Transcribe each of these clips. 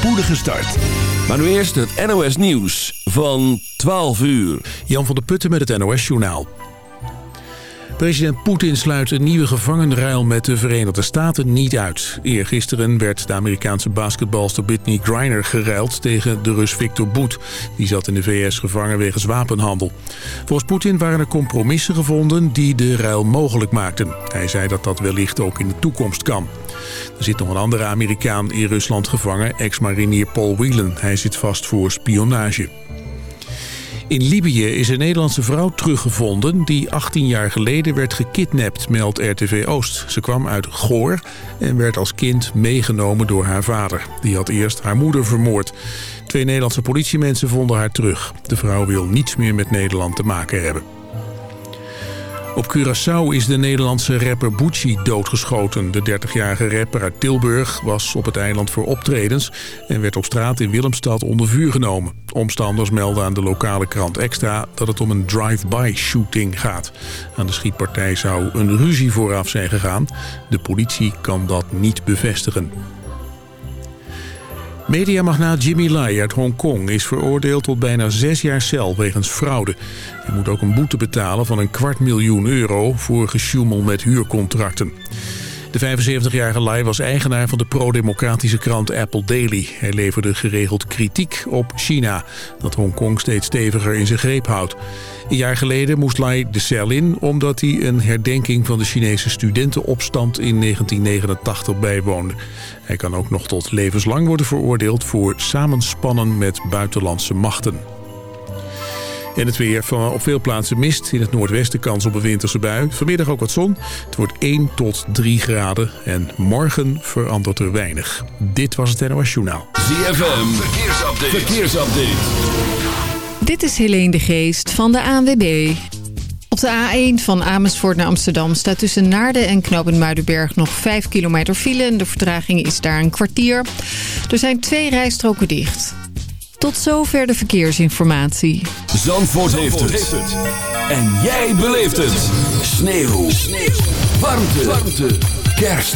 spoedige start. Maar nu eerst het NOS Nieuws van 12 uur. Jan van der Putten met het NOS Journaal. President Poetin sluit een nieuwe gevangenruil met de Verenigde Staten niet uit. Eergisteren werd de Amerikaanse basketbalster Britney Griner geruild tegen de Rus Victor Boet. Die zat in de VS gevangen wegens wapenhandel. Volgens Poetin waren er compromissen gevonden die de ruil mogelijk maakten. Hij zei dat dat wellicht ook in de toekomst kan. Er zit nog een andere Amerikaan in Rusland gevangen, ex-marinier Paul Whelan. Hij zit vast voor spionage. In Libië is een Nederlandse vrouw teruggevonden die 18 jaar geleden werd gekidnapt, meldt RTV Oost. Ze kwam uit Goor en werd als kind meegenomen door haar vader. Die had eerst haar moeder vermoord. Twee Nederlandse politiemensen vonden haar terug. De vrouw wil niets meer met Nederland te maken hebben. Op Curaçao is de Nederlandse rapper Bucci doodgeschoten. De 30-jarige rapper uit Tilburg was op het eiland voor optredens... en werd op straat in Willemstad onder vuur genomen. Omstanders melden aan de lokale krant Extra dat het om een drive-by shooting gaat. Aan de schietpartij zou een ruzie vooraf zijn gegaan. De politie kan dat niet bevestigen. Mediamagnaat Jimmy Lai uit Hongkong is veroordeeld tot bijna zes jaar cel wegens fraude. Hij moet ook een boete betalen van een kwart miljoen euro voor gesjoemel met huurcontracten. De 75-jarige Lai was eigenaar van de pro-democratische krant Apple Daily. Hij leverde geregeld kritiek op China, dat Hongkong steeds steviger in zijn greep houdt. Een jaar geleden moest Lai de cel in omdat hij een herdenking van de Chinese studentenopstand in 1989 bijwoonde. Hij kan ook nog tot levenslang worden veroordeeld voor samenspannen met buitenlandse machten. En het weer van op veel plaatsen mist. In het noordwesten kans op een winterse bui. Vanmiddag ook wat zon. Het wordt 1 tot 3 graden. En morgen verandert er weinig. Dit was het NOS Journaal. ZFM, verkeersupdate. verkeersupdate. Dit is Helene de Geest van de ANWB. Op de A1 van Amersfoort naar Amsterdam staat tussen Naarden en Knoop Muidenberg nog 5 kilometer file. En de vertraging is daar een kwartier. Er zijn twee rijstroken dicht. Tot zover de verkeersinformatie. Zandvoort, heeft, het. En jij beleeft het. Sneeuw. Sneeuw. Warmte. Warmte. Kerst.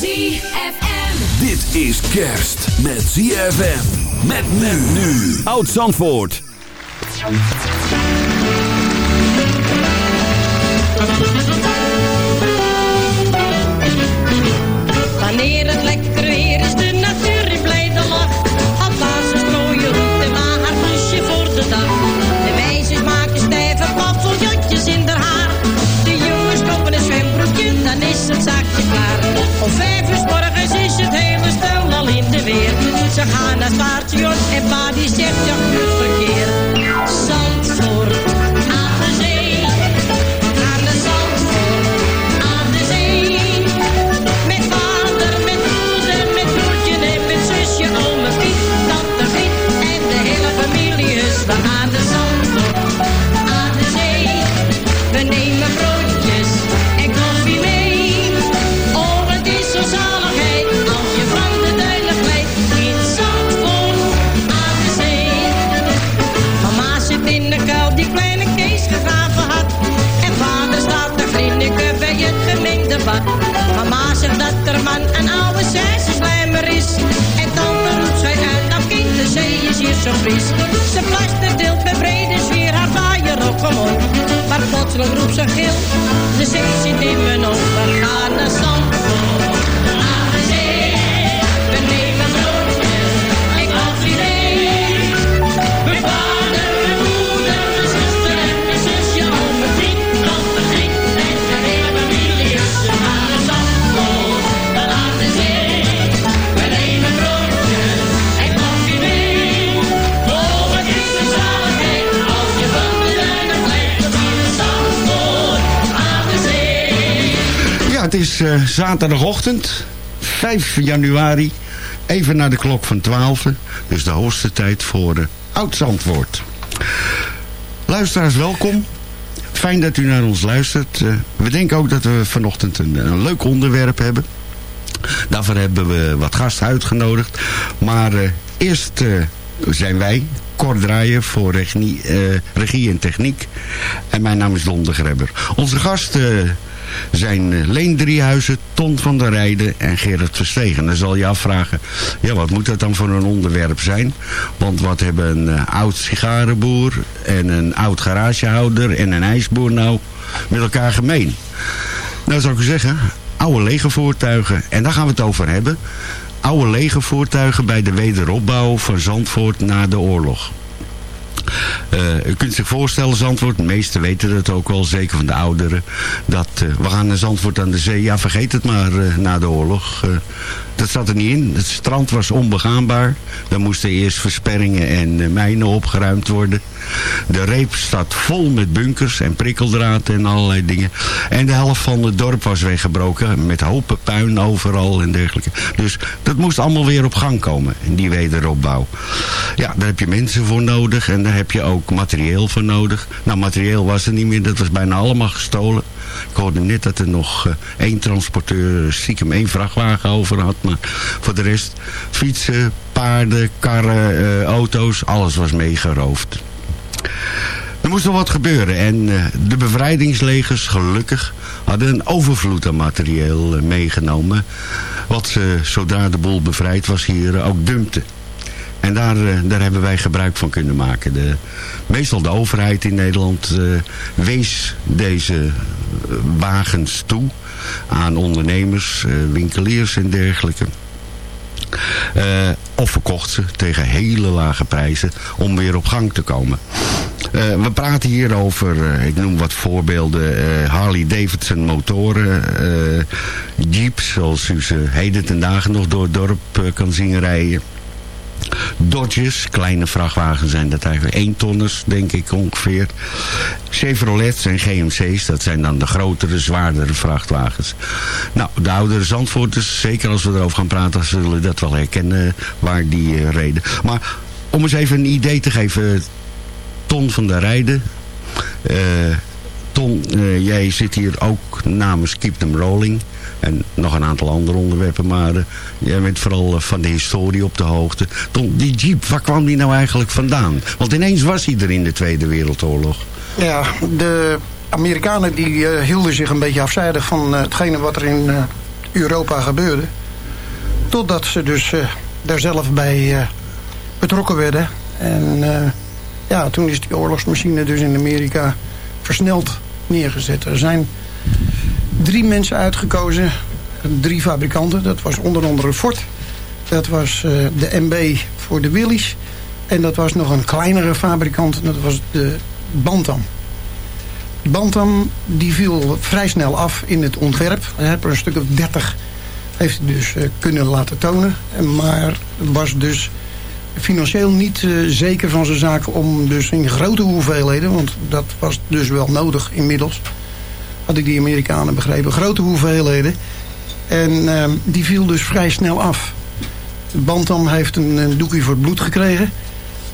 ZFM. Dit is kerst met ZFM. Met men nu. Oud Zandvoort. Wanneer het lekker weer is, de natuur in blijde lach. Alvast strooien roet en maar haar plusje voor de dag. De meisjes maken stijve paffeljotjes in haar haar. De jongens kopen een zwembroekje, dan is het zaakje klaar. Om vijf uur morgens is het hele stel al in de weer. Ze gaan naar het station en pa die zegt, verkeer. Fris. Ze plaster deelt met brede sfeer haar vaaier op omhoog. Maar plotseling roept ze gil, de zee zit in mijn. We gaan naar Zandvoort, het is eh, zaterdagochtend, 5 januari. Even naar de klok van 12. Dus de hoogste tijd voor uh, Oud-Zandvoort. Luisteraars, welkom. Fijn dat u naar ons luistert. Eh, we denken ook dat we vanochtend een, een leuk onderwerp hebben. Daarvoor hebben we wat gasten uitgenodigd. Maar eh, eerst eh, zijn wij, Cor Draaier voor regie, eh, regie en techniek. En mijn naam is Don de Grebber. Onze gast eh, zijn uh, Leen Driehuizen, Ton van der Rijden en Gerard Verstegen. Dan zal je afvragen, ja, wat moet dat dan voor een onderwerp zijn? Want wat hebben een uh, oud sigarenboer en een oud garagehouder en een ijsboer nou met elkaar gemeen? Nou zou ik zeggen, oude legervoertuigen. En daar gaan we het over hebben. Oude legervoertuigen bij de wederopbouw van Zandvoort na de oorlog. Uh, u kunt zich voorstellen, Zandvoort, de meesten weten het ook wel, zeker van de ouderen, dat uh, we gaan naar Zandvoort aan de zee. Ja, vergeet het maar uh, na de oorlog. Dat zat er niet in. Het strand was onbegaanbaar. Er moesten eerst versperringen en mijnen opgeruimd worden. De reep staat vol met bunkers en prikkeldraad en allerlei dingen. En de helft van het dorp was weggebroken met hopen puin overal en dergelijke. Dus dat moest allemaal weer op gang komen, die wederopbouw. Ja, daar heb je mensen voor nodig en daar heb je ook materieel voor nodig. Nou, materieel was er niet meer, dat was bijna allemaal gestolen. Ik hoorde net dat er nog uh, één transporteur stiekem één vrachtwagen over had. Maar voor de rest fietsen, paarden, karren, uh, auto's, alles was meegeroofd. Er moest nog wat gebeuren en de bevrijdingslegers, gelukkig, hadden een overvloed aan materieel meegenomen. Wat ze, zodra de boel bevrijd was, hier ook dumpten. En daar, daar hebben wij gebruik van kunnen maken. De, meestal de overheid in Nederland wees deze wagens toe aan ondernemers, winkeliers en dergelijke. Of verkocht ze tegen hele lage prijzen om weer op gang te komen. We praten hier over, ik noem wat voorbeelden, Harley Davidson motoren, jeeps zoals u ze heden ten dagen nog door het dorp kan zien rijden. Dodges, kleine vrachtwagens zijn dat eigenlijk 1 tonners, denk ik ongeveer. Chevrolets en GMC's, dat zijn dan de grotere, zwaardere vrachtwagens. Nou, de oudere Zandvoorters, zeker als we erover gaan praten, zullen dat wel herkennen waar die uh, reden. Maar om eens even een idee te geven, Ton van der Rijden... Uh, Ton, uh, jij zit hier ook namens Keep Them Rolling... En nog een aantal andere onderwerpen. Maar uh, jij bent vooral uh, van de historie op de hoogte. Die jeep, waar kwam die nou eigenlijk vandaan? Want ineens was hij er in de Tweede Wereldoorlog. Ja, de Amerikanen die uh, hielden zich een beetje afzijdig van hetgene wat er in Europa gebeurde. Totdat ze dus daar zelf bij betrokken werden. En ja, toen is die oorlogsmachine dus in Amerika versneld neergezet. Er zijn drie mensen uitgekozen. Drie fabrikanten. Dat was onder andere Ford. Dat was uh, de MB voor de Willys. En dat was nog een kleinere fabrikant. Dat was de Bantam. De Bantam die viel vrij snel af in het ontwerp. Hij heeft er een stuk of 30 heeft hij dus uh, kunnen laten tonen. Maar was dus financieel niet uh, zeker van zijn zaken om dus in grote hoeveelheden... want dat was dus wel nodig inmiddels had ik die Amerikanen begrepen, grote hoeveelheden. En uh, die viel dus vrij snel af. Bantam heeft een, een doekje voor het bloed gekregen.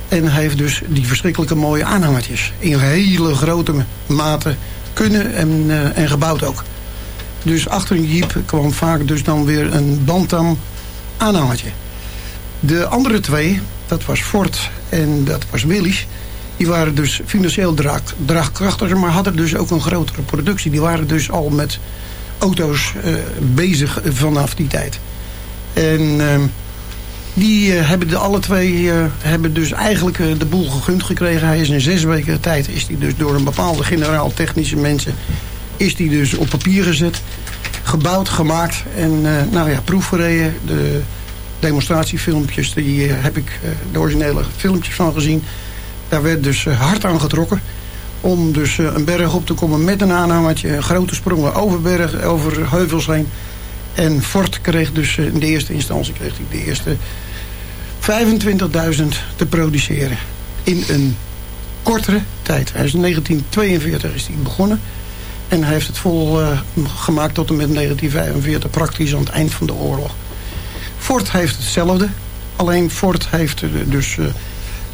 En heeft dus die verschrikkelijke mooie aanhangertjes. In hele grote mate kunnen en, uh, en gebouwd ook. Dus achter een jeep kwam vaak dus dan weer een Bantam aanhangertje. De andere twee, dat was Ford en dat was Willys... Die waren dus financieel draag, draagkrachtiger, maar hadden dus ook een grotere productie. Die waren dus al met auto's uh, bezig vanaf die tijd. En uh, die uh, hebben de alle twee hebben dus eigenlijk de boel gegund gekregen. Hij is in zes weken tijd is die dus door een bepaalde generaal technische mensen is die dus op papier gezet, gebouwd, gemaakt en nou ja, proefgereden. De demonstratiefilmpjes, die heb ik de originele filmpjes van gezien. Daar werd dus eh, hard aan getrokken. Om dus eh, een berg op te komen met een aanhangertje. Grote sprongen over, berg, over heuvels heen. En Ford kreeg dus eh, in de eerste instantie kreeg hij de eerste 25.000 te produceren. In een kortere tijd. Hij is in 1942 is hij begonnen. En hij heeft het vol gemaakt tot en met 1945. Praktisch aan het eind van de oorlog. Ford heeft hetzelfde. Alleen Ford heeft dus...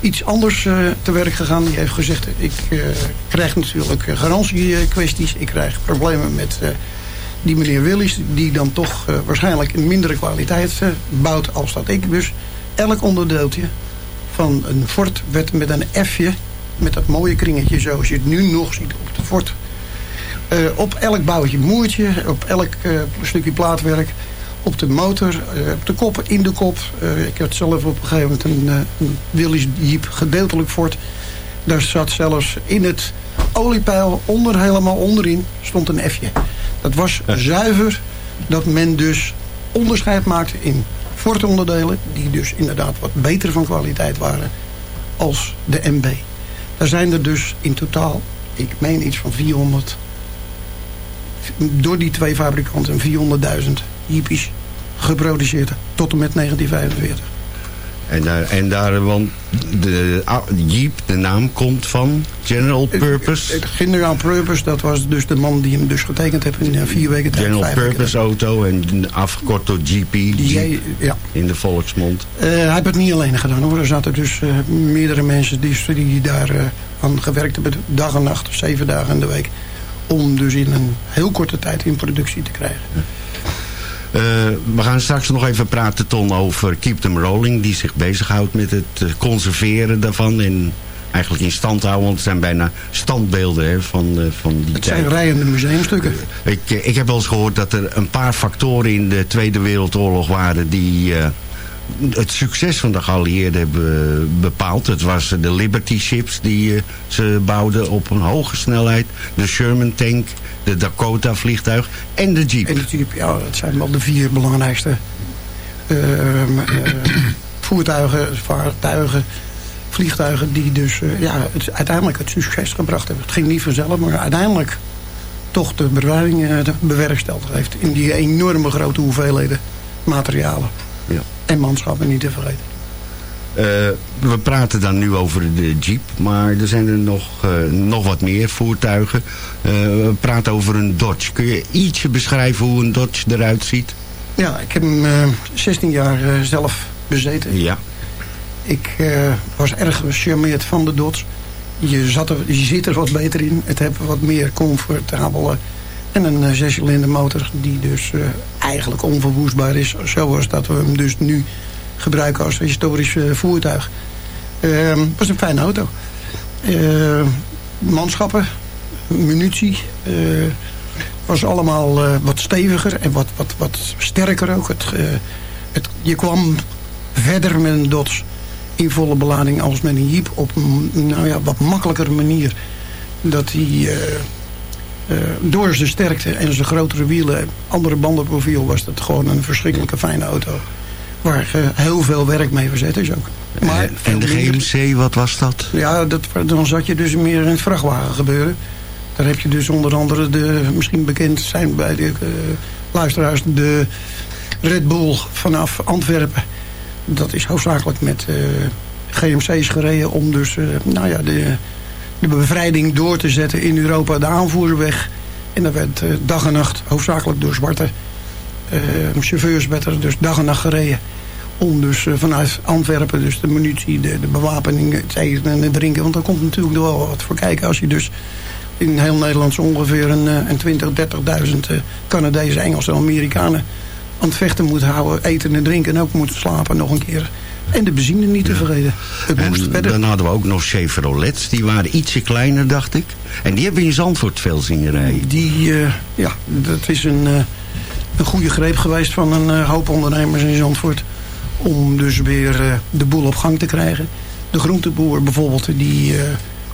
iets anders uh, te werk gegaan. Die heeft gezegd, ik uh, krijg natuurlijk garantiekwesties. Ik krijg problemen met die meneer Willis... die dan toch waarschijnlijk in mindere kwaliteit bouwt als dat ik. Dus elk onderdeeltje van een fort werd met een F'je... met dat mooie kringetje zoals je het nu nog ziet op de fort... Eh, op elk bouwtje moertje, op elk eh, stukje plaatwerk, op de motor, eh, op de kop, in de kop. Eh, ik had zelf op een gegeven moment een, eh, een Willys Jeep, gedeeltelijk Ford. Daar zat zelfs in het oliepeil, onder, helemaal onderin, stond een F'je. Dat was zuiver dat men dus onderscheid maakte in Ford-onderdelen... die dus inderdaad wat beter van kwaliteit waren als de MB. Daar zijn er dus in totaal, ik meen iets van 400... door die twee fabrikanten 400.000 Jeepies geproduceerd tot en met 1945. En daar, en daar want de Jeep, de naam komt van General Purpose. Het General Purpose, dat was dus de man die hem dus getekend heeft in eh, vier weken tijd. General Purpose auto en afgekort door GP. Jeep ja. in de volksmond. Eh, hij heeft het niet alleen gedaan hoor. Er zaten dus eh, meerdere mensen die, die daar eh, aan gewerkt hebben. Dag en nacht, zeven dagen in de week. Om dus in een heel korte tijd in productie te krijgen. Eh, we gaan straks nog even praten, Ton, over Keep Them Rolling. Die zich bezighoudt met het eh, conserveren daarvan. En eigenlijk in stand houden. Want het zijn bijna standbeelden hè, van, eh, van die Het tijd. zijn rijende museumstukken. Ik, ik heb wel eens gehoord dat er een paar factoren in de Tweede Wereldoorlog waren die het succes van de geallieerden hebben bepaald. Het was de Liberty ships die eh, ze bouwden op een hoge snelheid. De Sherman tank, de Dakota vliegtuig en de Jeep. En natuurlijk, ja, het zijn wel de vier belangrijkste ehm, eh, voertuigen, vaartuigen, vliegtuigen die dus eh, ja, het, uiteindelijk het succes gebracht hebben. Het ging niet vanzelf, maar uiteindelijk toch de bewaring eh, bewerkstelligd heeft in die enorme grote hoeveelheden materialen. En manschappen niet te vergeten. Eh, we praten dan nu over de Jeep, maar er zijn er nog, eh, nog wat meer voertuigen. Eh, we praten over een Dodge. Kun je ietsje beschrijven hoe een Dodge eruit ziet? Ja, ik heb hem eh, 16 jaar zelf bezeten. Ja. Ik was erg gecharmeerd van de Dodge. Je, zat er, je zit er wat beter in. Het heeft wat meer comfortabele. En een uh, zescilinder motor die dus eh, eigenlijk onverwoestbaar is. Zoals dat we hem dus nu gebruiken als historisch eh, voertuig. Het was een fijne auto. Eh, manschappen, munitie. eh, was allemaal eh, wat steviger en wat, wat, wat sterker ook. Het, eh, het, je kwam verder met een Dodge in volle belading als met een Jeep op een nou ja, wat makkelijkere manier. Dat eh, eh, door zijn sterkte en zijn grotere wielen, andere bandenprofiel, was het gewoon een verschrikkelijke fijne auto. Waar eh, heel veel werk mee verzet is ook. Maar en veel de minder- GMC, wat was dat? ja, dat, dan zat je dus meer in het vrachtwagen gebeuren. Daar heb je dus onder andere de, misschien bekend zijn bij de eh, luisteraars, de Red Bull vanaf Antwerpen. Dat is hoofdzakelijk met eh, GMC's gereden om dus, eh, nou ja, de, de bevrijding door te zetten in Europa, de aanvoerweg. En dat werd eh, dag en nacht, hoofdzakelijk door zwarte eh, chauffeurs, werd er dus dag en nacht gereden om dus eh, vanuit Antwerpen dus de munitie, de, bewapening, het eten en het drinken. Want daar komt natuurlijk nog wel wat voor kijken. Als je dus in heel Nederland zo ongeveer een, een 20, 30.000 eh, Canadezen, Engelsen, Amerikanen aan het vechten moet houden. Eten en drinken en ook moeten slapen nog een keer. En de benzine niet te vergeten. Het moest En verder. dan hadden we ook nog Chevrolets. Die waren ietsje kleiner, dacht ik. En die hebben we in Zandvoort veel zien rijden. Die, eh, ja, dat is een, eh, een goede greep geweest van een eh, hoop ondernemers in Zandvoort. Om dus weer de boel op gang te krijgen. De groenteboer bijvoorbeeld, die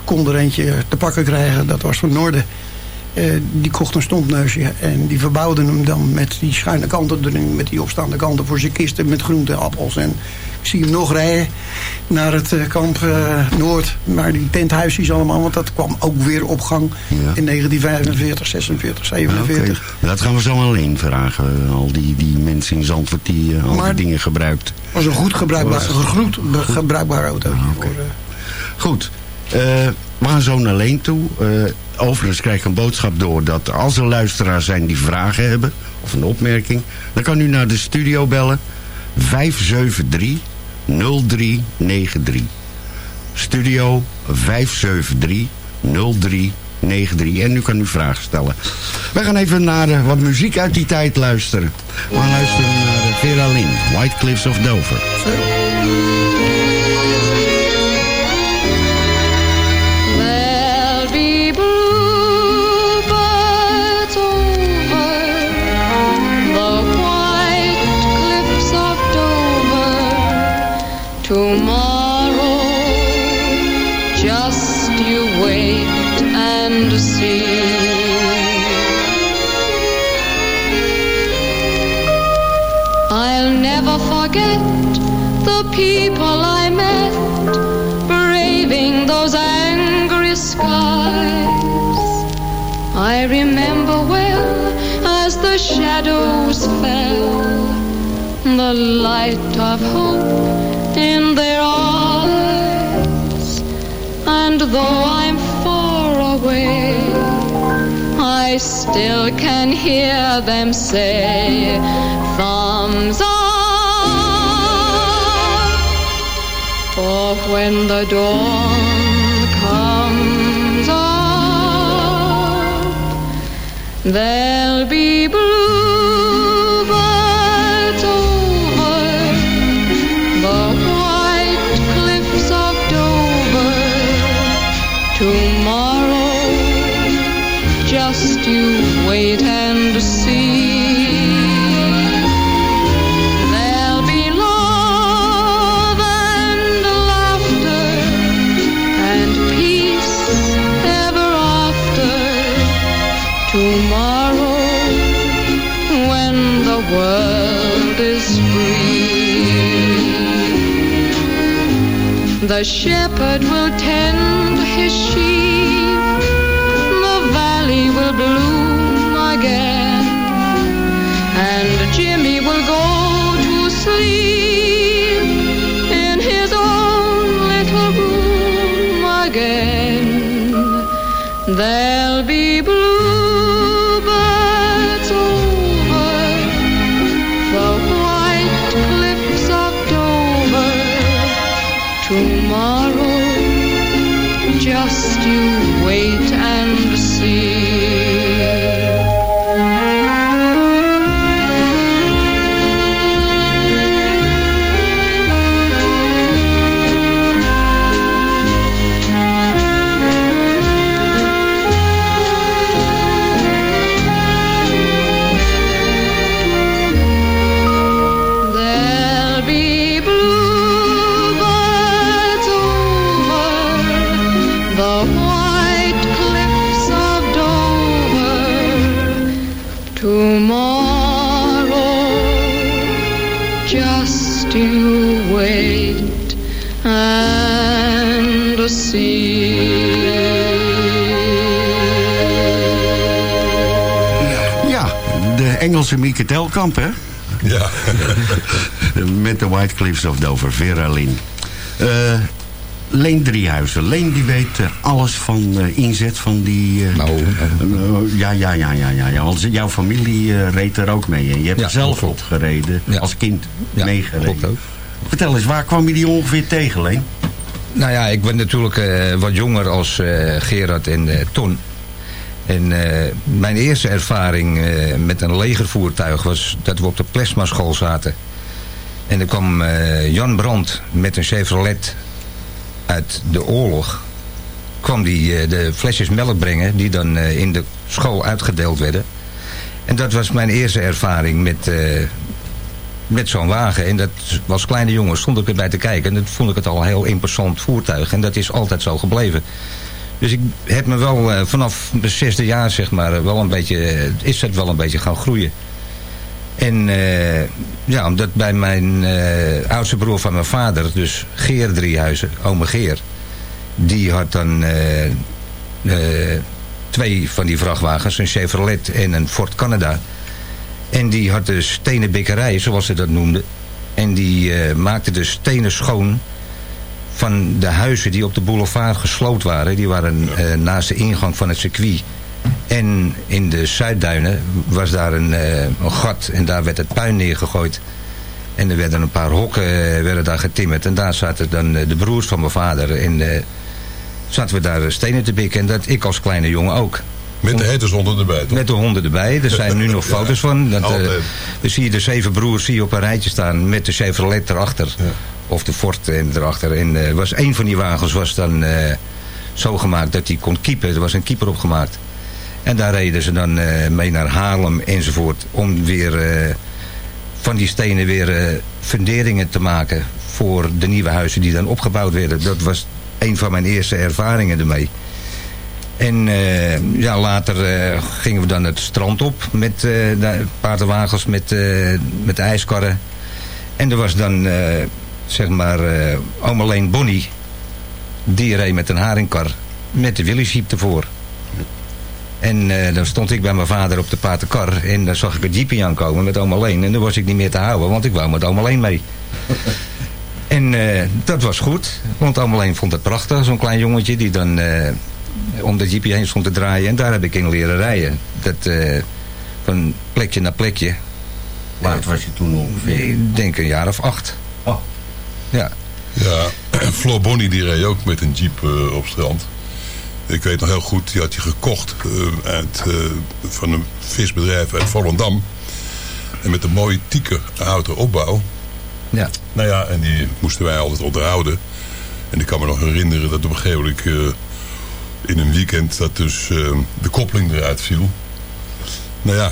kon er eentje te pakken krijgen. Dat was van Noorden. Die kocht een stompneusje en die verbouwde hem dan met die schuine kanten erin, met die opstaande kanten voor zijn kisten met groente, appels. En zie hem nog rijden naar het eh, kamp eh, Noord, maar die tenthuisjes allemaal, want dat kwam ook weer op gang in 1945, 46, 47. Oké. Dat gaan we zo alleen vragen. eh, Al die, die mensen in Zandvoort die al Maar- die dingen gebruikt. was een goed gebruikbaar, goed gebruikbaar autootje. Ah, voor, eh, Goed. eh, we gaan zo naar Leen toe. Overigens krijg ik een boodschap door dat als er luisteraars zijn die vragen hebben... of een opmerking, dan kan u naar de studio bellen. 573 0393. Studio 573 0393. En u kan uw vraag stellen. We gaan even naar eh, wat muziek uit die tijd luisteren. We gaan luisteren naar eh, Vera Lynn, White Cliffs of Dover. Tomorrow. Just you wait and see. I'll never forget the people I met braving those angry skies. I remember well as the shadows fell, the light of hope though I'm far away, I still can hear them say, thumbs up. For when the dawn comes up, there'll be bluebirds wait and see. There'll be love and laughter and peace ever after. Tomorrow, when the world is free, the shepherd will tend his sheep, There'll be bluebirds Mieke Telkamp, hè? Ja. Met de White Cliffs of Dover, Vera Lynn. Eh, Leen Driehuizen. Leen die weet eh, alles van eh, inzet van die... Nou, ja, ja, ja, ja, ja, ja. Want jouw familie reed er ook mee. En je hebt Ja, zelf klopt. op gereden. Ja. Als kind Ja, meegereden. klopt ook. Vertel eens, waar kwam je die ongeveer tegen, Leen? Nou ja, ik ben natuurlijk wat jonger als Gerard en Ton. En eh, mijn eerste ervaring eh, met een legervoertuig was dat we op de plasmaschool zaten. En er kwam eh, Jan Brandt met een Chevrolet uit de oorlog. Kwam die de flesjes melk brengen die dan in de school uitgedeeld werden. En dat was mijn eerste ervaring met, met zo'n wagen. En dat was kleine jongen, stond ik erbij te kijken. En dat vond ik het al een heel imposant voertuig. En dat is altijd zo gebleven. Dus ik heb me wel eh, vanaf mijn zesde jaar, zeg maar, eh, wel een beetje, eh, is het wel een beetje gaan groeien. En ja, omdat bij mijn oudste broer van mijn vader, dus Geer Driehuizen, ome Geer, die had dan twee van die vrachtwagens, een Chevrolet en een Ford Canada. En die had de stenen bikkerij, zoals ze dat noemden. En die maakte de stenen schoon van de huizen die op de boulevard gesloopt waren. Die waren eh, naast de ingang van het circuit. En in de Zuidduinen was daar een, eh, een gat en daar werd het puin neergegooid. En er werden een paar hokken eh, werden daar getimmerd. En daar zaten dan de broers van mijn vader. En zaten we daar stenen te bikken. En dat ik als kleine jongen ook. Met de hetershonden erbij, toch? Met de honden erbij. Er zijn nu nog foto's van. Dat, Altijd. dan zie je de zeven broers zie je op een rijtje staan met de Chevrolet erachter. Of de Ford erachter. En eh, was één van die wagens was dan eh, zo gemaakt dat hij kon keepen. Er was een keeper opgemaakt. En daar reden ze dan eh, mee naar Haarlem enzovoort. Om weer van die stenen weer funderingen te maken voor de nieuwe huizen die dan opgebouwd werden. Dat was een van mijn eerste ervaringen ermee. En eh, ja, later eh, gingen we dan het strand op met de paardenwagens, met, met ijskarren. En er was dan, zeg maar, eh oom alleen Bonnie. Die reed met een haringkar met de Willys Jeep ervoor. En dan stond ik bij mijn vader op de paardenkar en dan zag ik een jeepje aankomen met oom alleen. En dan was ik niet meer te houden, want ik wou met oom alleen mee. en dat was goed, want oom alleen vond het prachtig. Zo'n klein jongetje die dan om dat jeepje heen stond te draaien. En daar heb ik in leren rijden. Dat, eh, van plekje naar plekje. Oud was je toen ongeveer? Ik denk een jaar of acht. Oh. Ja. Ja, Floor Bonnie die reed ook met een jeep eh, op strand. Ik weet nog heel goed, die had hij gekocht eh, uit, eh, van een visbedrijf uit Volendam. En met een mooie tieker houten opbouw. Ja. Nou ja, en die moesten wij altijd onderhouden. En ik kan me nog herinneren dat op een gegeven moment eh, in een weekend dat dus eh, de koppeling eruit viel. Nou ja,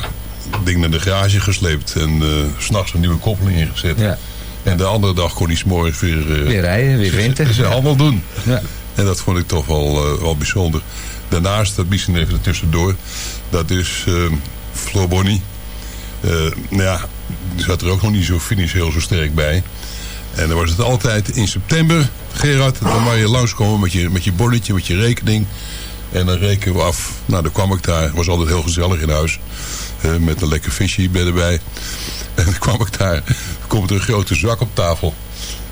het ding naar de garage gesleept en s s'nachts een nieuwe koppeling ingezet. Ja. En de andere dag kon hij 's morgens weer, eh, Weer rijden, weer winter. zijn handel doen. Ja. En dat vond ik toch wel, wel bijzonder. Daarnaast, dat misschien even tussendoor, dat is Floor Bonnie. Nou ja, die zat er ook nog niet zo financieel zo sterk bij. En dan was het altijd in september, Gerard, dan mag je langskomen met je, met je bonnetje, met je rekening. En dan rekenen we af. Nou, dan kwam ik daar. was altijd heel gezellig in huis. eh, met een lekker visje erbij. En dan kwam ik daar. Dan komt er een grote zak op tafel.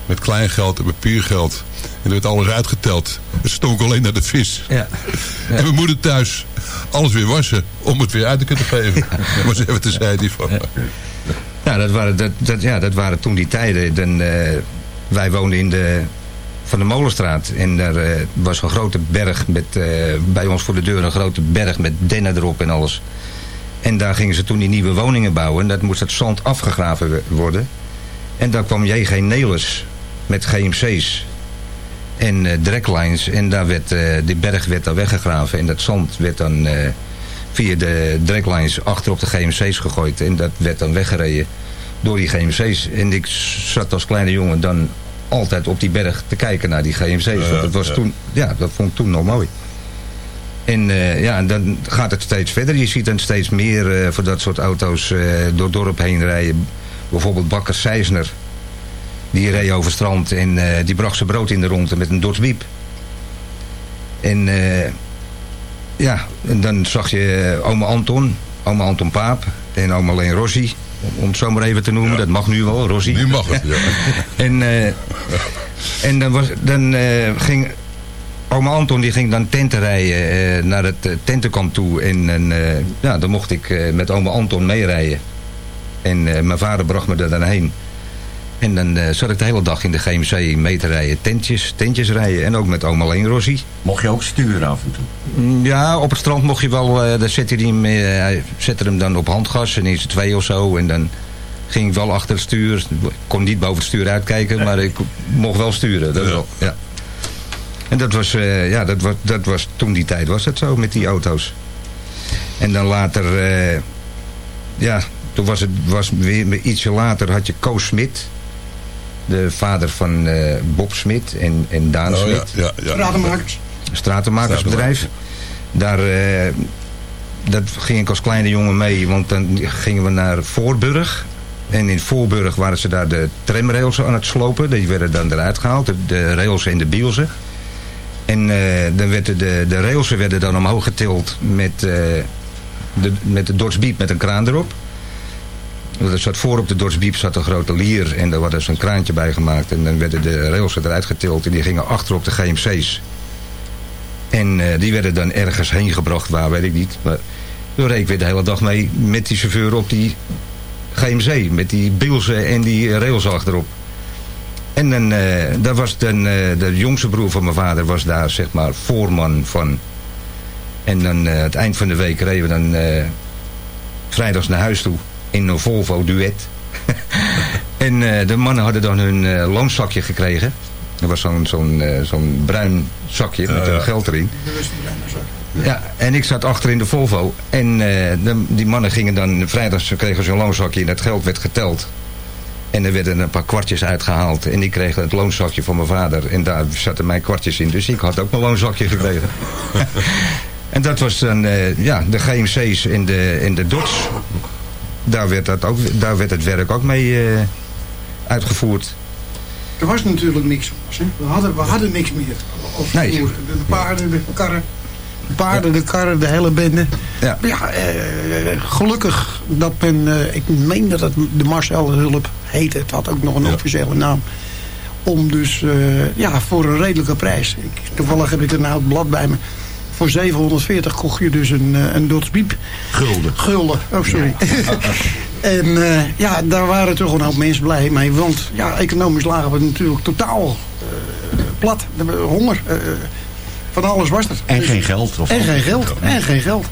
Met kleingeld en papiergeld. En er werd alles uitgeteld. Het stonk alleen naar de vis. Ja. En mijn moeder thuis alles weer wassen. Om het weer uit te kunnen geven. maar ze hebben die van. Ja, dat waren, dat, dat, ja, dat waren toen die tijden. Dan, eh, wij woonden in de Van de Molenstraat. En daar eh, was een grote berg met, eh, bij ons voor de deur een grote berg met dennen erop en alles. En daar gingen ze toen die nieuwe woningen bouwen. En dat moest het zand afgegraven worden. En daar kwam J.G. Nelis met GMC's en dreklines. En daar werd, die berg werd daar weggegraven. En dat zand werd dan via de dreklines achter op de GMC's gegooid. En dat werd dan weggereden door die GMC's. En ik zat als kleine jongen dan altijd op die berg te kijken naar die GMC's. Want dat, was ja. toen, ja, dat vond ik toen nog mooi. En eh, ja, dan gaat het steeds verder. Je ziet dan steeds meer eh, voor dat soort auto's eh, door het dorp heen rijden. Bijvoorbeeld Bakker Seisner. Die reed over strand en die bracht zijn brood in de ronde met een Dodge Wiep. En ja, en dan zag je oma Anton, oma Anton Paap en oma Leen Rossi. Om het zo maar even te noemen, dat mag nu wel, Rossi. Nu mag het, ja. En, eh, en dan, was, dan eh, ging oma Anton die ging dan tenten rijden eh, naar het tentenkamp toe. En, en, ja, dan mocht ik met oma Anton meerijden. En mijn vader bracht me er dan heen. En dan eh, zat ik de hele dag in de GMC mee te rijden. Tentjes, tentjes rijden. En ook met oma Leen Rossi. Mocht je ook sturen af en toe? Mm, Ja, op het strand mocht je wel, eh dan zette hij, hem, eh, hij zette hem dan op handgas en in z'n twee of zo. En dan ging ik wel achter het stuur. Ik kon niet boven het stuur uitkijken, maar ik mocht wel sturen. Dat Ja. wel, ja. En dat was, ja, dat was, dat was, toen die tijd was het zo met die auto's. En dan later, ja, toen was het was weer ietsje later had je Koos Smit. De vader van eh, Bob Smit en, en Daan Oh, Smit ja, ja. Stratenmakers. stratenmakersbedrijf. Daar eh, dat ging ik als kleine jongen mee, want dan gingen we naar Voorburg. En in Voorburg waren ze daar de tramrails aan het slopen. Die werden dan eruit gehaald, de, de rails en de bielsen. En eh, dan werden de, de rails werden dan omhoog getild met, eh, de, met de Dodge met een kraan erop. Er zat voor op de Dodge Beep zat een grote lier en daar was dus een kraantje bij gemaakt. En dan werden de rails eruit getild en die gingen achter op de GMC's. En eh, die werden dan ergens heen gebracht, waar weet ik niet. Maar toen reed ik weer de hele dag mee met die chauffeur op die GMC. Met die bielsen en die rails achterop. En dan, eh, daar was dan, eh, de jongste broer van mijn vader was daar zeg maar voorman van. En dan het eind van de week reden we dan vrijdags naar huis toe in een Volvo duet. en eh, de mannen hadden dan hun eh, loonzakje gekregen. Er was zo'n zo'n eh, zo'n bruin zakje met Ja, ja. een geld erin. Ja, en ik zat achter in de Volvo. En eh, de, die mannen gingen dan, vrijdags kregen ze een loonzakje en dat geld werd geteld. En er werden een paar kwartjes uitgehaald. En ik kreeg het loonzakje van mijn vader. En daar zaten mijn kwartjes in. Dus ik had ook mijn loonzakje gekregen. en dat was dan eh, ja, de GMC's en de, en de DOTS. Daar werd, dat ook, daar werd het werk ook mee eh, uitgevoerd. Er was natuurlijk niks. Hè? We, hadden, we hadden niks meer. Of Nee. De paarden, de karren. De paarden, de karren, de hele bende. Ja. Ja, eh, gelukkig dat men... eh, ik meen dat het de Marcel Hulp heette. Het had ook nog een Ja. officiële naam. Om dus, eh, ja, voor een redelijke prijs. Ik, toevallig heb ik er nou het blad bij me. Voor 740 kocht je dus een, eh, een Dodge Biep. Gulden. Gulden, oh sorry. en eh, ja, daar waren toch een hoop mensen blij mee. Want ja, economisch lagen we natuurlijk totaal eh, plat. Honger. van alles was er. En geen geld. Of En geen geld. En geen geld.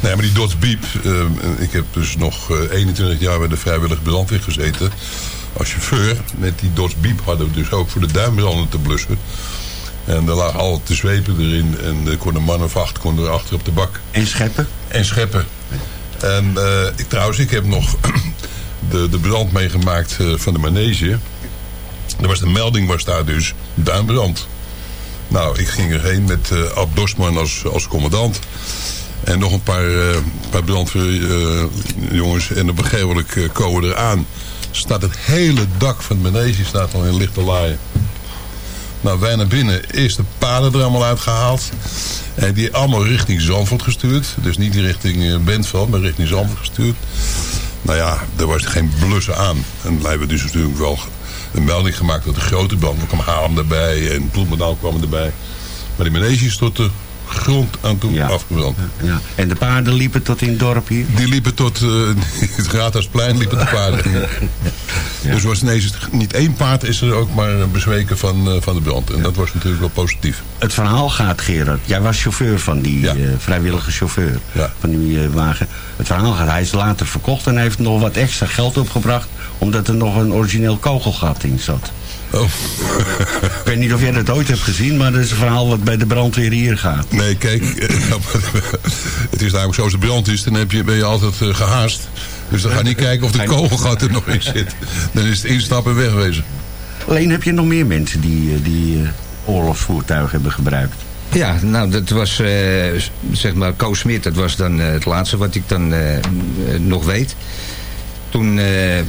Nee, maar die Beep, eh, ik heb dus nog eh, 21 jaar bij de vrijwillige brandweer gezeten. Als chauffeur, met die Dodge Beep hadden we dus ook voor de duimbranden te blussen. En er lagen altijd de zwepen erin en er kon een man of acht kon er achter op de bak. En scheppen. En scheppen. En eh, ik, trouwens, ik heb nog de, de brand meegemaakt eh, van de manege. Er was de melding was daar dus duinbrand. Nou, ik ging erheen met eh Ab Dorsman als, als commandant. En nog een paar, eh paar brandweerjongens. en op een gegeven moment eh, komen we eraan. Staat het hele dak van de manege staat al in lichte laaien. Nou, wij naar binnen. Eerst de paden er allemaal uitgehaald. En die allemaal richting Zandvoort gestuurd. Dus niet richting eh, Bentveld, maar richting Zandvoort gestuurd. Nou ja, er was geen blussen aan. En wij hebben dus natuurlijk wel een melding gemaakt dat de grote brand. Er kwam Haarlem erbij en Bloemendaal kwam erbij. Maar die manege is tot de grond aan toe Ja. afgebrand. Ja. En de paarden liepen tot in het dorp hier. Die liepen tot eh, het Raadhuisplein, liepen de paarden. Dus was ineens niet één paard is er ook maar bezweken van, eh, van de brand. En dat was natuurlijk wel positief. Het verhaal gaat, Gerard. Jij was chauffeur van die eh, vrijwillige chauffeur. Van die wagen. Het verhaal gaat, hij is later verkocht en hij heeft nog wat extra geld opgebracht. Omdat er nog een origineel kogelgat in zat. Oh. Ik weet niet of jij dat ooit hebt gezien, maar dat is een verhaal wat bij de brandweer hier gaat. Nee, kijk, eh, het is namelijk zo als de brand is, dan heb je, ben je altijd eh, gehaast. Dus dan ga je niet kijken of de kogelgat er nog in zit. Dan is het instappen en wegwezen. Alleen heb je nog meer mensen die, eh, die eh, oorlogsvoertuigen hebben gebruikt. Ja, nou, dat was, eh, zeg maar, Koos Smit, dat was dan het laatste wat ik dan nog weet. Toen, eh,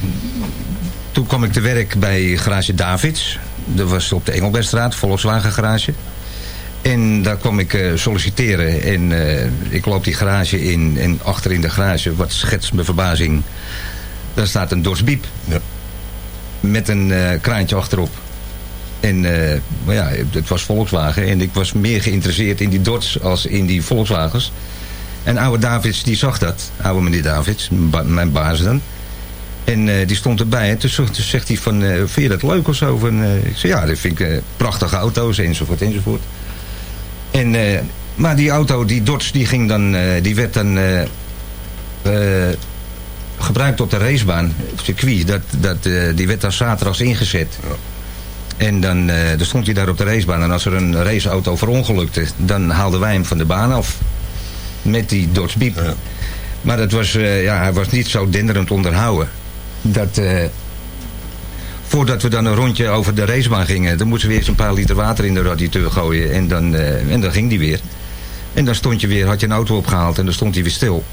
toen kwam ik te werk bij garage Davids. Dat was op de Engelbertstraat, Volkswagen garage. En daar kwam ik eh, solliciteren en eh, ik loop die garage in en achter in de garage, wat schetst mijn verbazing, daar staat een Dodge Biep. Ja. Met een eh, kraantje achterop. En maar ja, het was Volkswagen. En ik was meer geïnteresseerd in die Dodge als in die Volkswagens. En oude Davids, die zag dat. Oude meneer Davids, ba- mijn baas dan. En eh, die stond erbij. En toen, zegt hij van, eh, vind je dat leuk of zo? Van, eh, ik zei, ja, dat vind ik prachtige auto's, enzovoort, enzovoort. En, maar die auto, die Dodge, die, ging dan, die werd dan gebruikt op de racebaan, het circuit. Dat, dat, die werd dan zaterdags ingezet. En dan, dan stond hij daar op de racebaan. En als er een raceauto verongelukte, dan haalden wij hem van de baan af. Met die Dodge Beep. Ja. Maar dat was, ja, hij was niet zo denderend onderhouden. Dat, eh, voordat we dan een rondje over de racebaan gingen... dan moesten we eerst een paar liter water in de radiateur gooien. En dan, eh, en dan ging die weer. En dan stond je weer, had je een auto opgehaald en dan stond hij weer stil.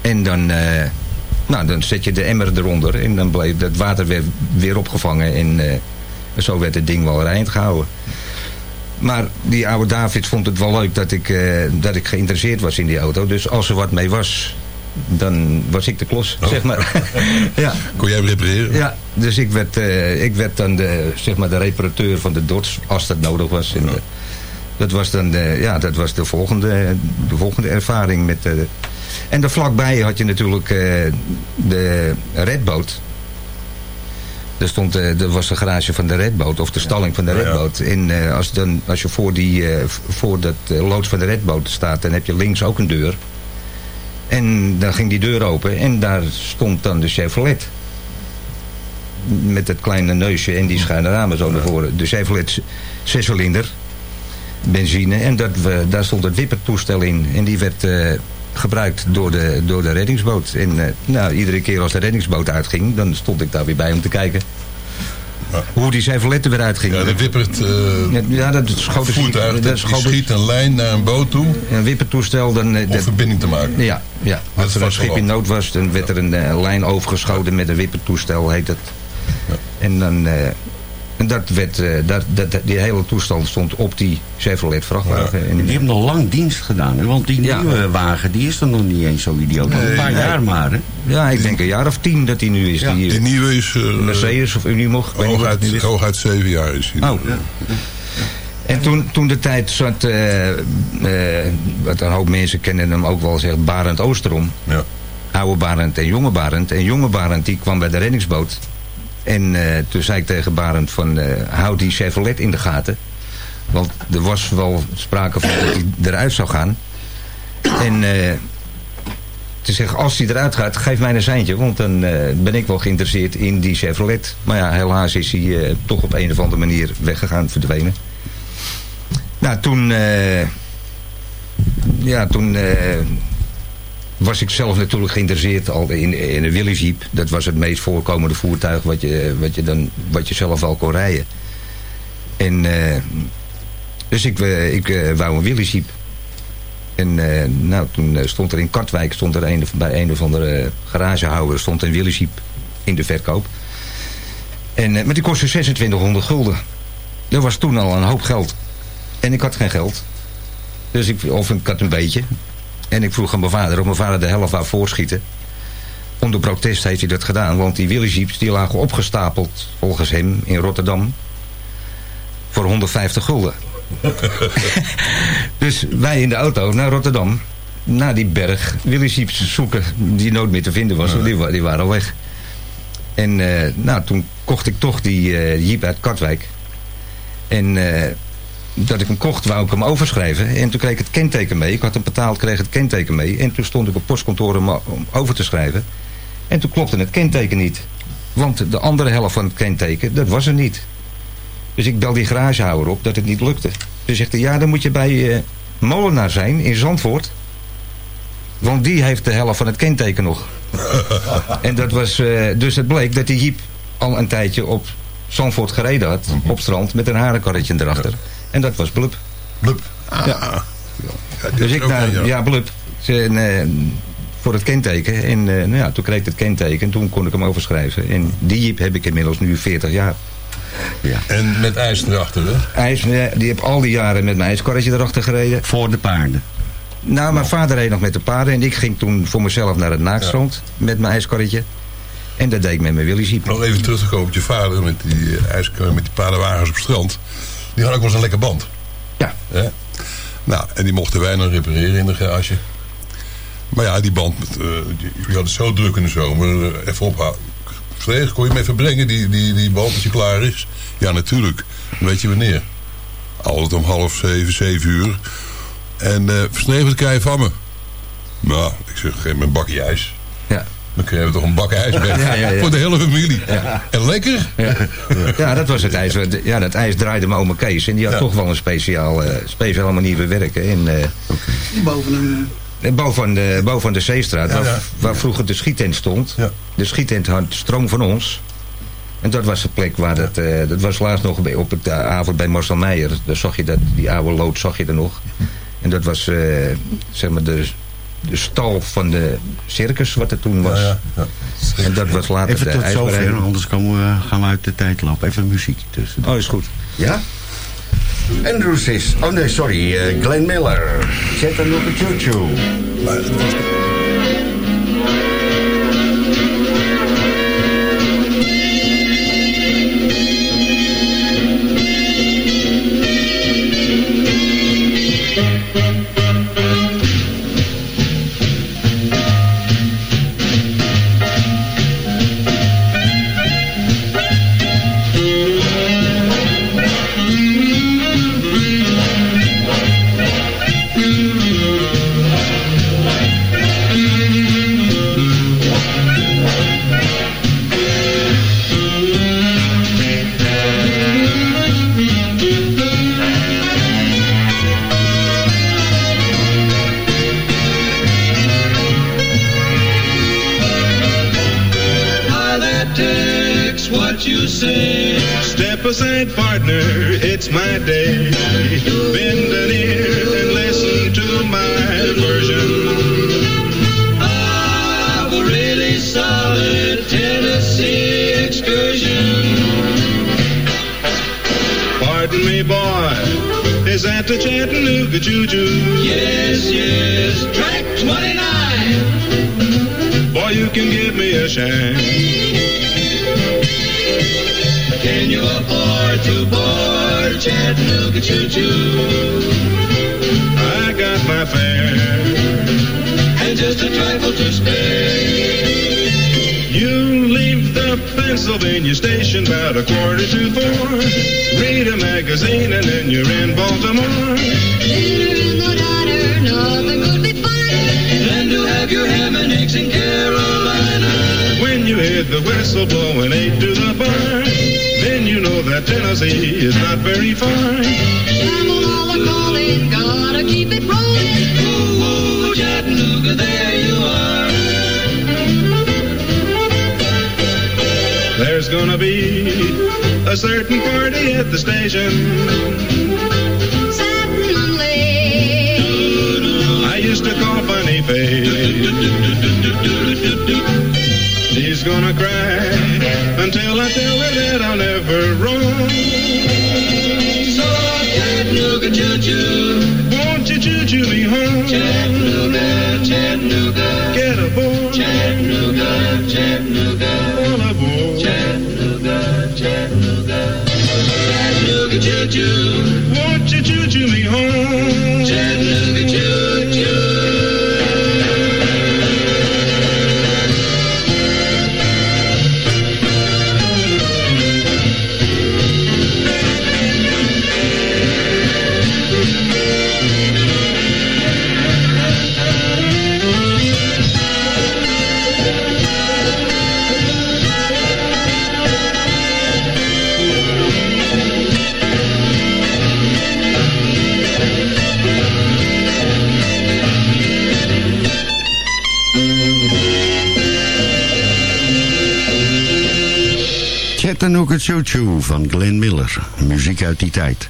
En dan, eh, nou, dan zet je de emmer eronder en dan bleef dat water weer, weer opgevangen. En zo werd het ding wel rijnd gehouden. Maar die oude David vond het wel leuk dat ik, dat ik geïnteresseerd was in die auto. Dus als er wat mee was, dan was ik de klos, zeg maar. ja. Kon jij hem repareren? Ja, dus ik werd, eh, ik werd dan de, zeg maar de reparateur van de Dodge, als dat nodig was. En, eh, dat was dan de, ja, dat was de volgende, de volgende ervaring. Met, eh, en daar vlakbij had je natuurlijk eh, de Redboot. Er, stond, eh, er was de garage van de Redboot, of de stalling van de Ja, ja. Redboot. En als, dan, als je voor, die, voor dat loods van de Redboot staat, dan heb je links ook een deur. En dan ging die deur open en daar stond dan de Chevrolet. Met het kleine neusje en die schuine ramen zo naar voren. De Chevrolet zescilinder, benzine. En dat, we, daar stond het wippertoestel in. En die werd, eh, gebruikt door de, door de reddingsboot. En eh, nou, iedere keer als de reddingsboot uitging, dan stond ik daar weer bij om te kijken. Ja. Hoe die Chevrolet weer uitging. Ja, de wippert eh Ja, dat schoot voertuig, dat schoot schiet een lijn naar een boot toe een wippertoestel. Dan, eh, om dat- verbinding te maken. ja, ja, Dat als er een schip in nood was, dan werd er een eh, lijn overgeschoten met een wippertoestel, heet het. En dan... en dat werd, eh, dat, dat, die hele toestand stond op die Chevrolet vrachtwagen. En Die hebben nog lang dienst gedaan. Hè? Want die Ja. nieuwe wagen die is er nog niet eens zo idioot. Nog een paar nee. jaar maar. Hè? ja, ik denk een jaar of tien dat die nu is. Ja, die, eh, Die nieuwe is eh, Mercedes of Unimog. hooguit, hooguit zeven jaar is hij. Oh. En toen, toen de tijd zat, eh, eh, wat een hoop mensen kennen hem ook wel, zegt Barend Oosterom. Ja. Oude Barend en jonge Barend. En jonge Barend die kwam bij de reddingsboot. En eh, toen zei ik tegen Barend van, eh houd die Chevrolet in de gaten. Want er was wel sprake van dat hij eruit zou gaan. En eh te zeggen, als hij eruit gaat, geef mij een seintje. Want dan ben ik wel geïnteresseerd in die Chevrolet. Maar ja, helaas is hij toch op een of andere manier weggegaan, verdwenen. Nou, toen... eh, ja, toen... was ik zelf natuurlijk geïnteresseerd al in, in een Willys Jeep. Dat was het meest voorkomende voertuig wat je, wat je, dan, wat je zelf al kon rijden. En, eh, dus ik, eh, ik eh, wou een Willys Jeep. En nou, toen stond er in Katwijk, stond er bij een of andere garagehouder, stond een Willys Jeep in de verkoop. En, maar die kostte 2600 gulden. Dat was toen al een hoop geld. En ik had geen geld. Dus ik, of ik had een beetje. En ik vroeg aan mijn vader of mijn vader de helft wou voorschieten. Onder protest heeft hij dat gedaan. Want die Willys Jeeps die lagen opgestapeld volgens hem in Rotterdam. Voor 150 gulden. dus wij in de auto naar Rotterdam. Naar die berg Willys Jeeps zoeken. Die nooit meer te vinden was. want Die, wa- die waren al weg. En eh, nou, toen kocht ik toch die eh, Jeep uit Katwijk. En eh, dat ik hem kocht, wou ik hem overschrijven. En toen kreeg ik het kenteken mee. Ik had hem betaald, kreeg het kenteken mee. En toen stond ik op postkantoor om, om over te schrijven. En toen klopte het kenteken niet. Want de andere helft van het kenteken, dat was er niet. Dus ik bel die garagehouder op dat het niet lukte. Toen zegt hij, ja, dan moet je bij eh, Molenaar zijn in Zandvoort. Want die heeft de helft van het kenteken nog. en dat was, eh, dus het bleek dat die Jeep al een tijdje op Zandvoort gereden had. Op strand met een harenkarretje erachter. En dat was Blub. Blub. Ah. Ja. Ja, Dus ik naar, ja. ja, Blub. En, eh, voor het kenteken. En eh, nou ja, toen kreeg ik het kenteken. En toen kon ik hem overschrijven. En die Jeep heb ik inmiddels nu 40 jaar. En met ijs erachter, hè? IJs, eh, die heb al die jaren met mijn ijskarretje erachter gereden. Voor de paarden. Nou, mijn vader reed nog met de paarden. En ik ging toen voor mezelf naar het naakstrand. Met mijn ijskarretje. En dat deed ik met mijn Willys Jeep. Nog even terug te komen op je vader met die, eh, ijskar, met die paardenwagens op het strand. Die had ook wel eens een lekker band. Ja. Hè? Nou, en die mochten wij dan repareren in de garage. Maar ja, die band, met, eh, die, die had het zo druk in de zomer. eh, even ophouden. Verlegen, kon je hem even brengen, die, die, die band, als je klaar is? Ja, natuurlijk. Dan weet je wanneer. Altijd om half zeven, zeven uur. En eh Verstegen, wat krijg je van me? Nou, ik zeg, geef me een bakje ijs. Dan krijgen we toch een bak ijs bij. Ja, ja, ja. Voor de hele familie. En lekker. Ja, dat was het ijs. Ja, dat ijs draaide mijn oma Kees. En die had Ja. toch wel een speciaal, eh, speciale manier van werken. En, eh, Boven een... En boven de, boven de Zeestraat, waar, ja. waar vroeger de schiettent stond. Ja. De schiettent had stroom van ons. En dat was de plek waar dat... eh, dat was laatst nog bij, op de avond bij Marcel Meijer. Daar zag je dat, die oude lood zag je er nog. En dat was, eh, zeg maar, de, de stal van de circus wat er toen was. Ja, ja, ja. En dat was later Even de tot zover, anders komen we, gaan we uit de tijd lopen. Even muziek tussen. Oh, is goed. Ja? Andrews is... Oh nee, sorry. eh, Glenn Miller. Zet er nog een choo-choo. Pennsylvania station about a quarter to four. Read a magazine and then you're in Baltimore. Dinner in the diner, nothing could be finer. Then to have your ham and eggs in Carolina. When you hear the whistle blowing eight to the bar, then you know that Tennessee is not very far. Shamalala calling, gotta keep it rolling. Ooh, ooh, Chattanooga, there There's gonna be a certain party at the station. Certainly. I used to call Funny Face. She's gonna cry until I tell her that I'll never roam. So Chattanooga choo-choo, won't you choo-choo me home? Chattanooga, Chattanooga, get aboard. Chattanooga, Chattanooga, choo-choo, won't you choo-choo me home? Chattanooga choo-choo. Choo Choo van Glenn Miller. Muziek uit die tijd.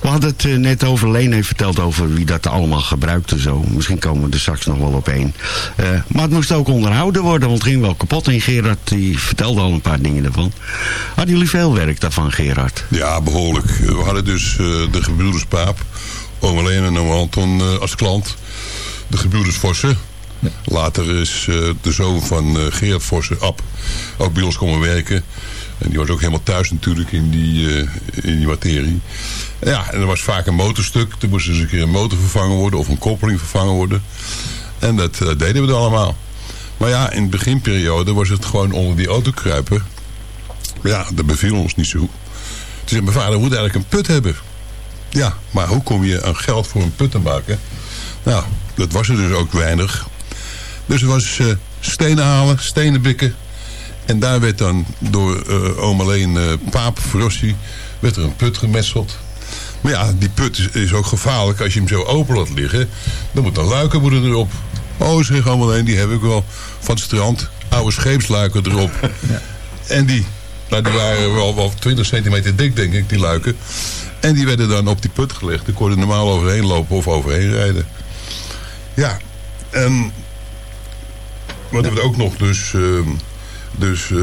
We hadden het eh, net over, Leen heeft verteld over wie dat allemaal gebruikte zo. Misschien komen we er straks nog wel op één. Eh, maar het moest ook onderhouden worden, want het ging wel kapot. En Gerard die vertelde al een paar dingen ervan. Hadden jullie veel werk daarvan, Gerard? Ja, behoorlijk. We hadden dus eh, de gebroeders Paap, oom Alleen en oom Anton eh, als klant. De gebroeders Vossen. Later is eh, de zoon van eh, Gerard Vossen, Ab, ook bij ons komen werken. En die was ook helemaal thuis natuurlijk in die, eh, in die materie. Ja, en er was vaak een motorstuk. Er moest eens een keer een motor vervangen worden of een koppeling vervangen worden. En dat eh, deden we dan allemaal. Maar ja, in de beginperiode was het gewoon onder die auto kruipen. Ja, dat beviel ons niet zo. Toen zei mijn vader, we moeten eigenlijk een put hebben. Ja, maar hoe kom je aan geld voor een put te maken? Nou, dat was er dus ook weinig. Dus er was eh, stenen halen, stenen bikken. En daar werd dan door eh oom alleen eh, Paap Frossi... werd er een put gemetseld. Maar ja, die put is, is ook gevaarlijk. Als je hem zo open laat liggen... dan moet een luiken moeten erop. Oh, zeg oom alleen, die heb ik wel van het strand. Oude scheepsluiken erop. En die, nou, die waren wel, wel 20 centimeter dik, denk ik, die luiken. En die werden dan op die put gelegd. Daar kon je normaal overheen lopen of overheen rijden. Ja, en wat we ook nog dus, ehm, dus eh,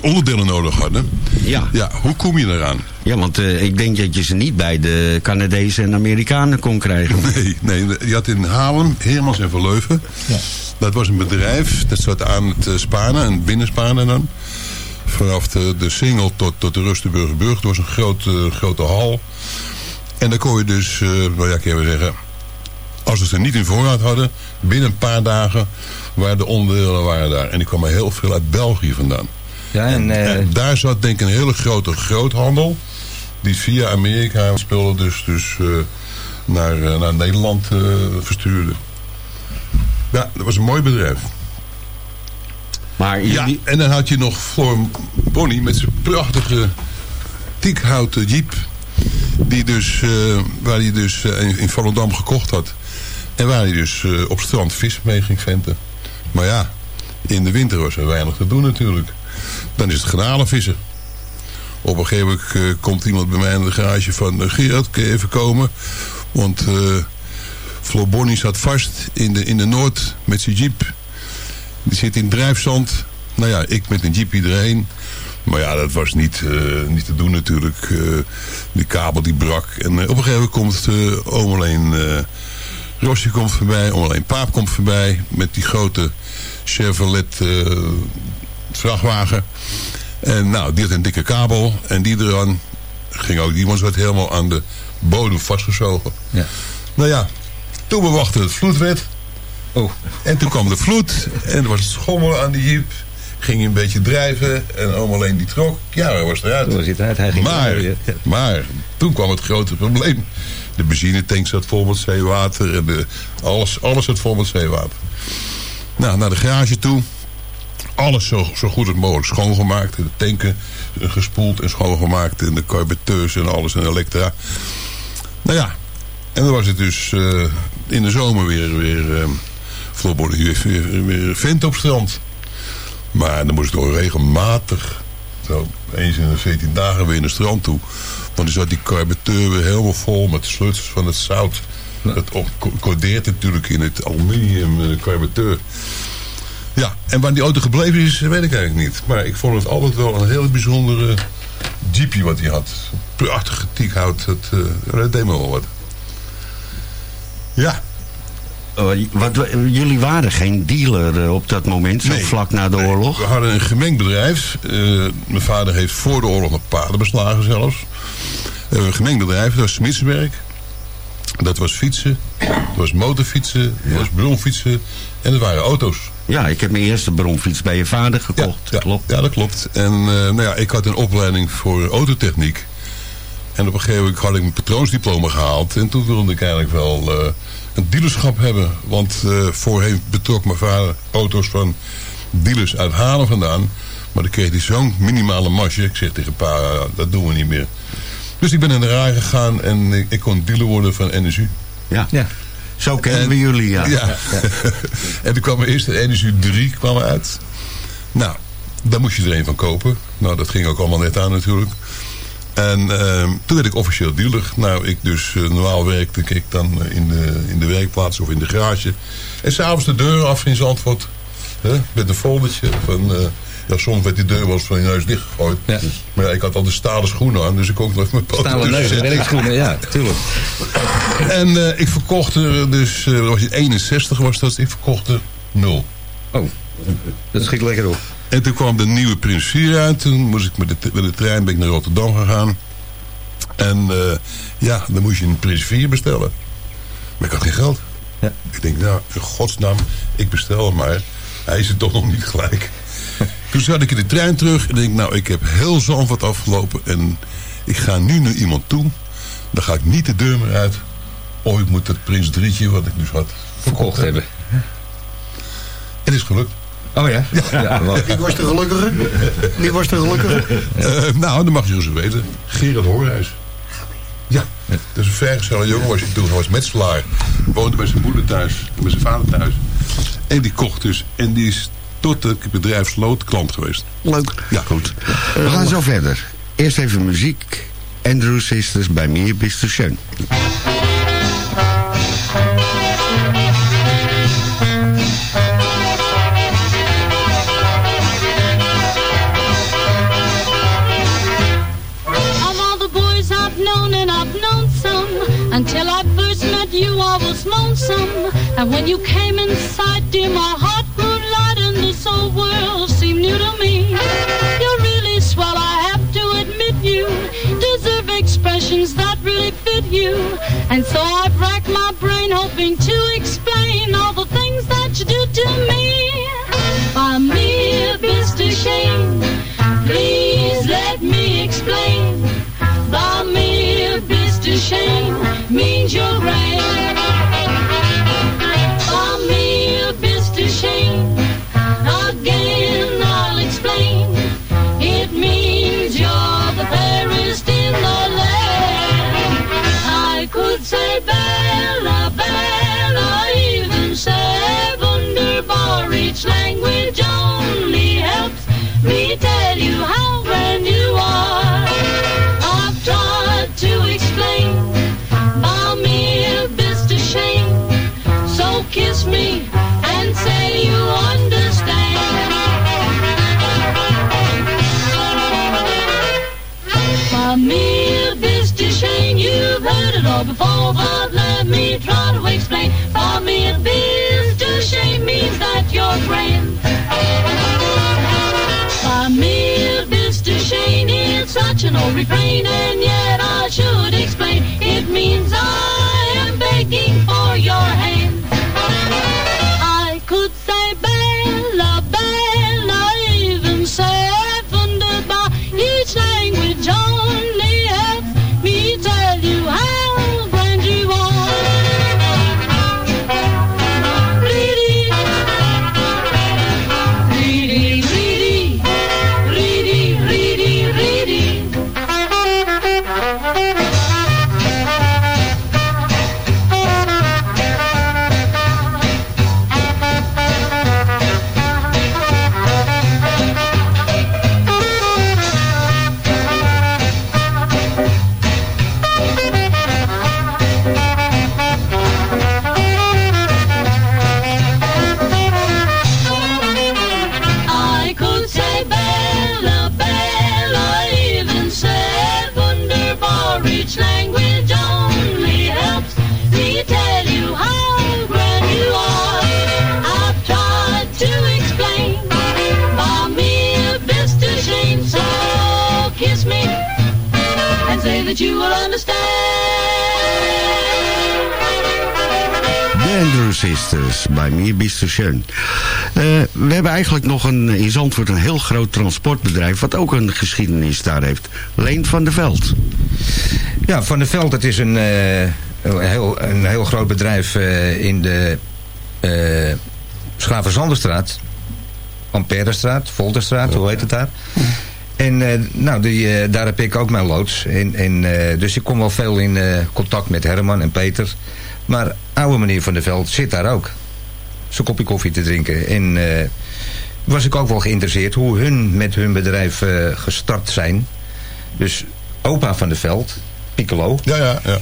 onderdelen nodig hadden. Ja. Ja, hoe kom je eraan? Ja, want eh, ik denk dat je ze niet bij de Canadezen en Amerikanen kon krijgen. Nee, nee, je had in Haarlem, Heermans en Verleuven. Dat was een bedrijf, dat zat aan het eh, Spanen, en binnenspanen dan. Vanaf de, de Singel tot, tot de Rustenburgerburg. Het was een grote, grote hal. En dan kon je dus, eh nou ja, ik even zeggen... Als we ze niet in voorraad hadden, binnen een paar dagen waren de onderdelen waren daar. En die kwamen heel veel uit België vandaan. Ja, en, eh, En daar zat denk ik een hele grote groothandel. Die via Amerika spullen dus, dus eh, naar, eh, naar Nederland verstuurde. Ja, dat was een mooi bedrijf. Maar Ja, en dan had je nog Floor Bonnie met zijn prachtige tiekhouten jeep. Die dus, eh, waar hij dus in, in Volendam gekocht had. En waar hij dus eh, op strand vis mee ging venten. Maar ja, in de winter was er weinig te doen natuurlijk. Dan is het garnalenvissen. Op een gegeven moment eh, komt iemand bij mij in de garage van... eh, Gerard, kun je even komen? Want eh Flo Bonnie zat vast in de, in de Noord met zijn jeep. Die zit in drijfzand. Nou ja, ik met een jeep erheen. Maar ja, dat was niet, niet te doen natuurlijk. Eh, die kabel die brak. En op een gegeven moment komt uh, oom Rosje komt voorbij, alleen Paap komt voorbij... met die grote Chevrolet eh, vrachtwagen. En nou, die had een dikke kabel. En die eraan ging ook... Die was wat helemaal aan de bodem vastgezogen. Ja. Nou ja, toen we wachten het vloedwet. Oh. En toen kwam de vloed. En er was schommel aan die jeep. Ging een beetje drijven. En oom alleen die trok. Ja, hij was eruit. Toen was hij eruit, hij ging maar, eruit, ja. maar toen kwam het grote probleem. De benzinetank zat vol met zeewater. En de, alles, alles zat vol met zeewater. Nou, naar de garage toe. Alles zo, zo goed als mogelijk schoongemaakt. De tanken gespoeld en schoongemaakt. En de carbeteurs en alles en elektra. Nou ja, en dan was het dus eh, in de zomer weer, weer Floorboard, weer, weer, vent op strand. Maar dan moest ik toch regelmatig, zo eens in de 14 dagen weer naar het strand toe. Want dan zat die carbureteur weer helemaal vol met sleutels van het zout. Dat codeert natuurlijk in het aluminium eh, carbureteur. Ja, en waar die auto gebleven is, weet ik eigenlijk niet. Maar ik vond het altijd wel een heel bijzondere jeepje wat hij had. Prachtige teakhout, dat, eh, dat deed me wel wat. Ja, wat, we- jullie waren geen dealer eh, op dat moment, zo Nee. vlak na de Nee, oorlog. We hadden een gemengd bedrijf. Eh, mijn vader heeft voor de oorlog nog paarden beslagen zelfs. Eh, een gemengd bedrijf, dat was smitswerk. Dat was fietsen, dat was motorfietsen, dat was bromfietsen en dat waren auto's. Ja, ik heb mijn eerste bromfiets bij je vader gekocht. Ja, Klopt. Ja, dat klopt. En eh, nou ja, ik had een opleiding voor autotechniek. En op een gegeven moment had ik mijn patroonsdiploma gehaald. En toen wilde ik eigenlijk wel eh, een dealerschap hebben. Want eh, voorheen betrok mijn vader auto's van dealers uit Halen vandaan. Maar dan kreeg hij zo'n minimale marge. Ik zeg tegen pa, dat doen we niet meer. Dus ik ben in de RAI gegaan en ik, ik kon dealer worden van NSU. Ja. Ja. Zo kennen En- we jullie, ja. Ja. en toen kwam er eerst de NSU 3 kwam eruit. Nou, daar moest je er een van kopen. Nou, dat ging ook allemaal net aan natuurlijk. En ehm, toen werd ik officieel dealer. Nou, ik dus eh, normaal werkte ik dan eh, in de, in de werkplaats of in de garage. En s'avonds de deur af in Zandvoort. Hè, met een foldertje van... eh, ja, soms werd die deur wel eens van je neus dichtgegooid. Ja. Maar ja, ik had al de stalen schoenen aan, dus ik kon nog even mijn poten Stalen neus, werkschoenen, ja, tuurlijk. En ik verkocht er dus, eh, was het 61 was dat, ik verkocht er nul. Oh, dat schiet lekker op. En toen kwam de nieuwe Prins 4 uit. Toen moest ik met de, met de trein ben ik naar Rotterdam gegaan. En eh, ja, dan moest je een Prins 4 bestellen. Maar ik had geen geld. Ja. Ik denk, nou, in godsnaam, ik bestel hem maar. Hij is er toch nog niet gelijk. toen zat ik in de trein terug en denk, nou, ik heb heel Zandvoort afgelopen. En ik ga nu naar iemand toe. Dan ga ik niet de deur meer uit. Of ik moet dat Prins 3'tje, wat ik dus had, Verkocht hebben. Het is gelukt. Oh ja? Ja. Wie was de gelukkige? Wie was de gelukkige? Eh, nou, dan mag je dus weten. Gerard Hoorhuis. Ja, dat is een vergezelle jongen was hij toen. Hij was metselaar. Woonde bij zijn moeder thuis. en Bij zijn vader thuis. En die kocht dus. En die is tot het bedrijf sloot klant geweest. Leuk. Ja, goed. We gaan zo verder. Eerst even muziek. Andrew Sisters bij Mir bist du And when you came inside dear my heart grew light And this whole world seemed new to me You're really swell I have to admit you Deserve expressions that really fit you And so I've racked my brain hoping to explain All the things that you do to me By me du shame Please let me explain. By bist du schön, means you're great. Again I'll explain. It means you're the fairest in the land. I could say language only helps me tell you how it but let me try to explain. For me, a biz to shame means that you're grand. For me, a biz to shame is such an old refrain, and yet I should explain. It means I am begging for your hand. Sisters, bij mir bist schön. Eh, we hebben eigenlijk nog een, in Zandvoort een heel groot transportbedrijf... wat ook een geschiedenis daar heeft. Leen van der Veld. Ja, Van der Veld, het is een, eh, heel, een heel groot bedrijf eh, in de uh, Schavenzanderstraat. Amperestraat, Volterstraat, hoe heet het daar? En nou, die, daar heb ik ook mijn loods. En, dus ik kom wel veel in contact met Herman en Peter. Maar oude meneer Van der Veld zit daar ook. Zijn kopje koffie te drinken. En eh, was ik ook wel geïnteresseerd hoe hun met hun bedrijf eh, gestart zijn. Dus opa Van der Veld, Piccolo. Ja, ja, ja.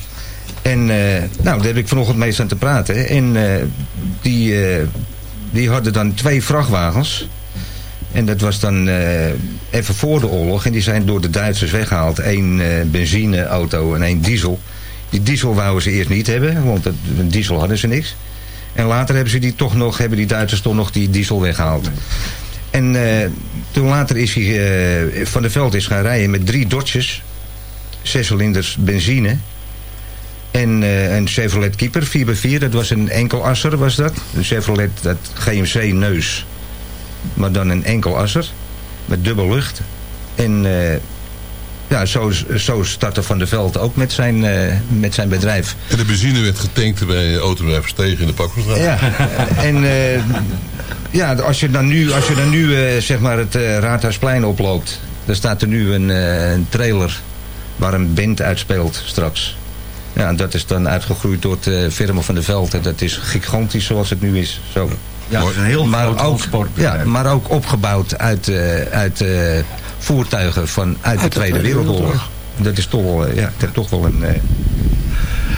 En eh, nou, daar heb ik vanochtend mee staan te praten. En die, die hadden dan twee vrachtwagens. En dat was dan even voor de oorlog. En die zijn door de Duitsers weggehaald. Eén benzineauto en één diesel. Die diesel wouden ze eerst niet hebben. Want een diesel hadden ze niks. En later hebben, ze die toch nog, hebben die Duitsers toch nog die diesel weggehaald. En eh, toen later is hij eh, van der Veld is gaan rijden met drie Dodges. Zes cilinders benzine. En eh, een Chevrolet Keeper 4x4, dat was een enkelasser was dat. Een Chevrolet, dat GMC neus. Maar dan een enkelasser. Met dubbel lucht. En ja, zo, zo startte Van der Veld ook met zijn, eh, met zijn bedrijf. En de benzine werd getankt bij Autobedrijf Verstegen in de Pakkelstraat. Ja, en eh, ja, als je dan nu, als je dan nu eh, zeg maar het eh, Raadhuisplein oploopt... dan staat er nu een, eh, een trailer waar een band uitspeelt straks. Ja, dat is dan uitgegroeid door het eh, firma van de Veld. En dat is gigantisch zoals het nu is. Zo. Ja, Het is een heel maar groot ook, transportbedrijf. ja, maar ook opgebouwd uit, eh, uit eh, voertuigen van, uit, de Tweede Wereldoorlog. Dat is toch wel, eh, ja, dat is toch wel een... eh,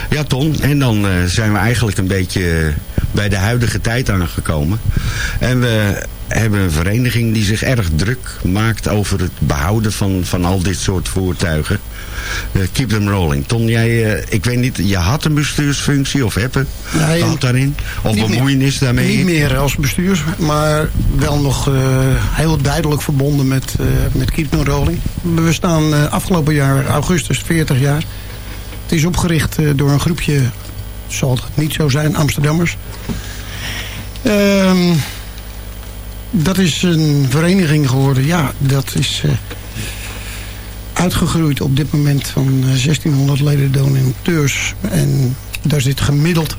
Ja, Ton. En dan eh, zijn we eigenlijk een beetje bij de huidige tijd aangekomen. En we hebben een vereniging die zich erg druk maakt over het behouden van, van al dit soort voertuigen. Eh, keep them rolling. Ton, jij, eh, ik weet niet, je had een bestuursfunctie of heb Nee, gehad daarin? Of niet meer. bemoeienis daarmee? Niet meer als bestuurs, maar wel nog eh, heel duidelijk verbonden met, met Keep No Rolling. We staan afgelopen jaar, augustus, 40 jaar. Het is opgericht door een groepje, zal het niet zo zijn, Amsterdammers. Ehm, dat is een vereniging geworden, ja, dat is uitgegroeid op dit moment van eh, 1600 leden donateurs. En daar zit gemiddeld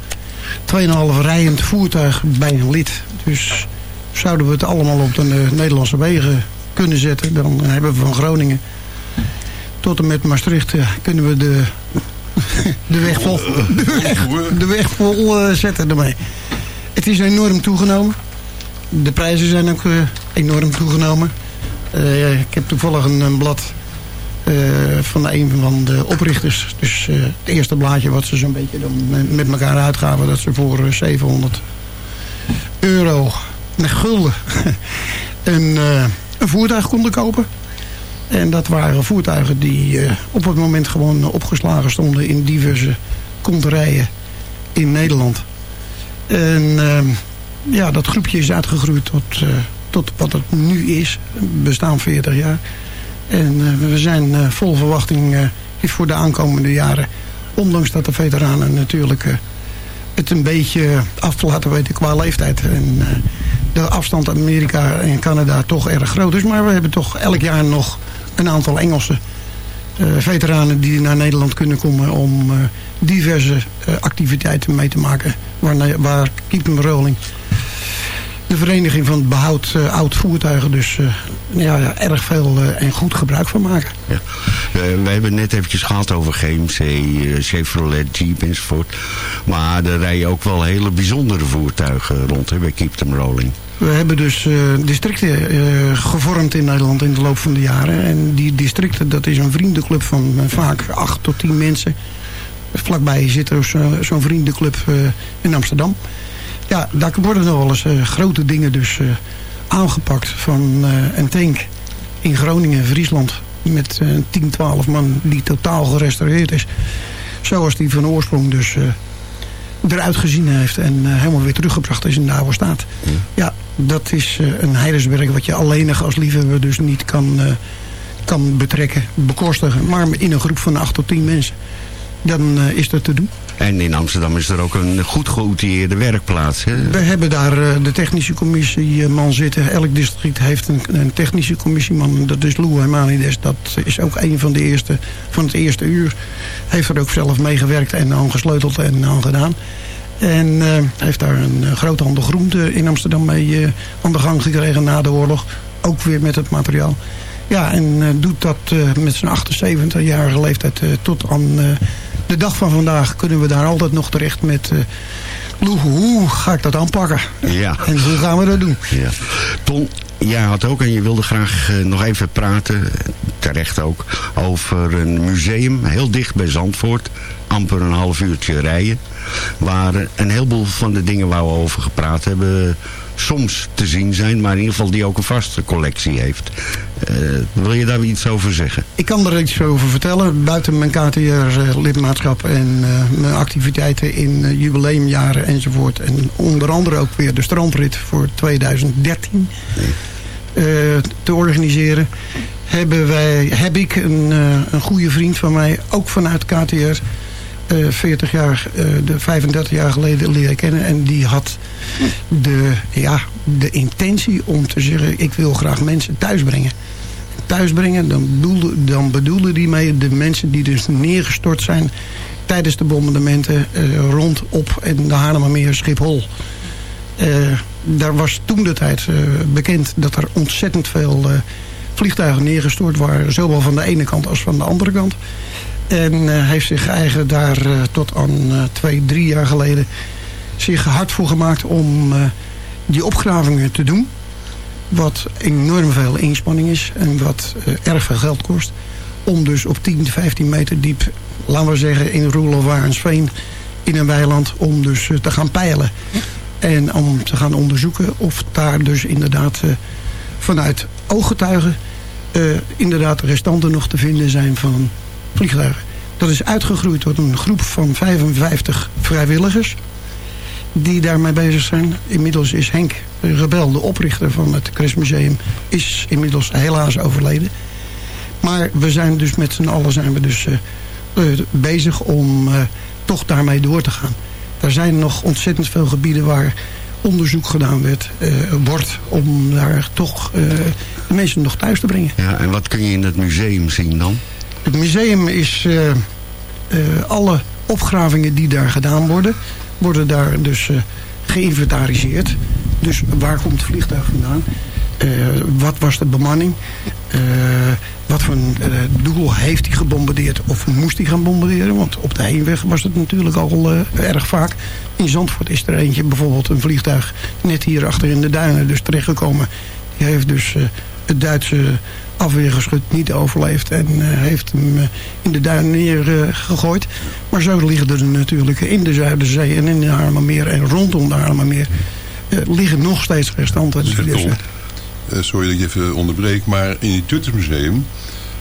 2,5 rijend voertuig bij een lid. Dus zouden we het allemaal op de eh, Nederlandse wegen kunnen zetten... dan hebben we van Groningen tot en met Maastricht... eh, kunnen we de, de weg vol, de weg, de weg vol eh, zetten ermee. Het is enorm toegenomen. De prijzen zijn ook eh, enorm toegenomen. Eh, ik heb toevallig een, blad eh, van een van de oprichters. Dus eh, het eerste blaadje wat ze zo'n beetje dan met- elkaar uitgaven... dat ze voor eh, 700 euro, nee, gulden, een, eh, voertuig konden kopen. En dat waren voertuigen die eh, op het moment gewoon opgeslagen stonden in diverse konterijen in Nederland. En ehm, ja, dat groepje is uitgegroeid tot, eh, tot wat het nu is. Bestaan 40 jaar. En eh, we zijn eh, vol verwachting eh, voor de aankomende jaren. Ondanks dat de veteranen natuurlijk het een beetje af laten weten qua leeftijd. En de afstand Amerika en Canada toch erg groot is. Maar we hebben toch elk jaar nog een aantal Engelse veteranen die naar Nederland kunnen komen om diverse activiteiten mee te maken. Waar, waar Keep Rolling, de vereniging van het behoud eh, oud voertuigen, dus eh, ja, ja, erg veel eh, en goed gebruik van maken. Ja. We hebben net eventjes gehad over GMC, Chevrolet, Jeep enzovoort. Maar er rijden ook wel hele bijzondere voertuigen rond hè, bij Keep Them Rolling. We hebben dus districten gevormd in Nederland in de loop van de jaren. En die districten, dat is een vriendenclub van vaak acht tot tien mensen. Vlakbij zit er zo- zo'n vriendenclub in Amsterdam. Ja, daar worden nog wel eens eh, grote dingen dus eh, aangepakt. Van eh, een tank in Groningen, Friesland. Met eh 10, 12 man die totaal gerestaureerd is. Zoals die van oorsprong dus eruit gezien heeft. En helemaal weer teruggebracht is in de oude staat. Ja, dat is een heidenswerk wat je alleenig als liefhebber dus niet kan, kan betrekken, bekostigen. Maar in een groep van 8 tot 10 mensen, dan eh, is dat te doen. En in Amsterdam is er ook een goed geoutilleerde werkplaats. Hè? We hebben daar eh, de technische commissieman zitten. Elk district heeft een, een technische commissieman. Dat is Lou Hermanides. Dat is ook een van de eerste van het eerste uur. Heeft er ook zelf meegewerkt en aan gesleuteld en aan gedaan. En eh, heeft daar een uh, groothandel groente in Amsterdam mee aan de gang gekregen na de oorlog. Ook weer met het materiaal. Ja, en doet dat met zijn 78-jarige leeftijd tot aan de dag van vandaag kunnen we daar altijd nog terecht met... Lou, hoe ga ik dat aanpakken? Ja. En hoe gaan we dat doen? Ja. Ton, jij had ook en je wilde graag eh, nog even praten, eh, terecht ook, over een museum heel dicht bij Zandvoort. Amper een half uurtje rijden. Waar eh, een heleboel van de dingen waar we over gepraat hebben soms te zien zijn, maar in ieder geval die ook een vaste collectie heeft. Eh, wil je daar iets over zeggen? Ik kan er iets over vertellen. Buiten mijn KTR-lidmaatschap en eh, mijn activiteiten in eh, jubileumjaren enzovoort. En onder andere ook weer de strandrit voor 2013 eh, te organiseren. Hebben wij, heb ik een, eh, een goede vriend van mij, ook vanuit KTR... eh, 40 jaar, eh, de 35 jaar geleden leren kennen. En die had de, ja, de intentie om te zeggen... ik wil graag mensen thuisbrengen thuisbrengen, dan bedoelde, dan die mee de mensen die dus neergestort zijn tijdens de bombardementen eh, rondop en de Haarlemmermeer Schiphol. Eh, daar was toen de tijd eh, bekend dat er ontzettend veel eh, vliegtuigen neergestort waren, zowel van de ene kant als van de andere kant. En eh, heeft zich eigen daar eh, tot aan eh, twee, drie jaar geleden zich hard voor gemaakt om die opgravingen te doen. Wat enorm veel inspanning is en wat erg veel geld kost. Om dus op 10, 15 meter diep, laten we zeggen in Roel of Warensveen, in een weiland, om dus te gaan peilen. En om te gaan onderzoeken of daar dus inderdaad vanuit ooggetuigen inderdaad restanten nog te vinden zijn van Dat is uitgegroeid tot een groep van 55 vrijwilligers die daarmee bezig zijn. Inmiddels is Henk Rebel, de oprichter van het Kresmuseum, is inmiddels helaas overleden. Maar we zijn dus met z'n allen zijn we dus, eh, eh, bezig om eh, toch daarmee door te gaan. Er zijn nog ontzettend veel gebieden waar onderzoek gedaan werd, wordt om daar toch de mensen nog thuis te brengen. Ja, en wat kun je in het museum zien dan? Het museum is eh, eh, alle opgravingen die daar gedaan worden, worden daar dus eh, geïnventariseerd. Dus waar komt het vliegtuig vandaan? Wat was de bemanning? Wat voor een doel heeft hij gebombardeerd of moest hij gaan bombarderen? Want op de heenweg was het natuurlijk al erg vaak. In Zandvoort is er eentje, bijvoorbeeld een vliegtuig net hier achter in de duinen dus terechtgekomen. Die heeft dus het Duitse afweergeschut niet overleefd en eh, heeft hem eh, in de duinen neergegooid. maar zo liggen er natuurlijk in de Zuiderzee en in de Haarlemmermeer en rondom de Haarlemmermeer eh, liggen nog steeds restanten. Dus, eh, eh, sorry dat ik even onderbreek, maar in het Tuttersmuseum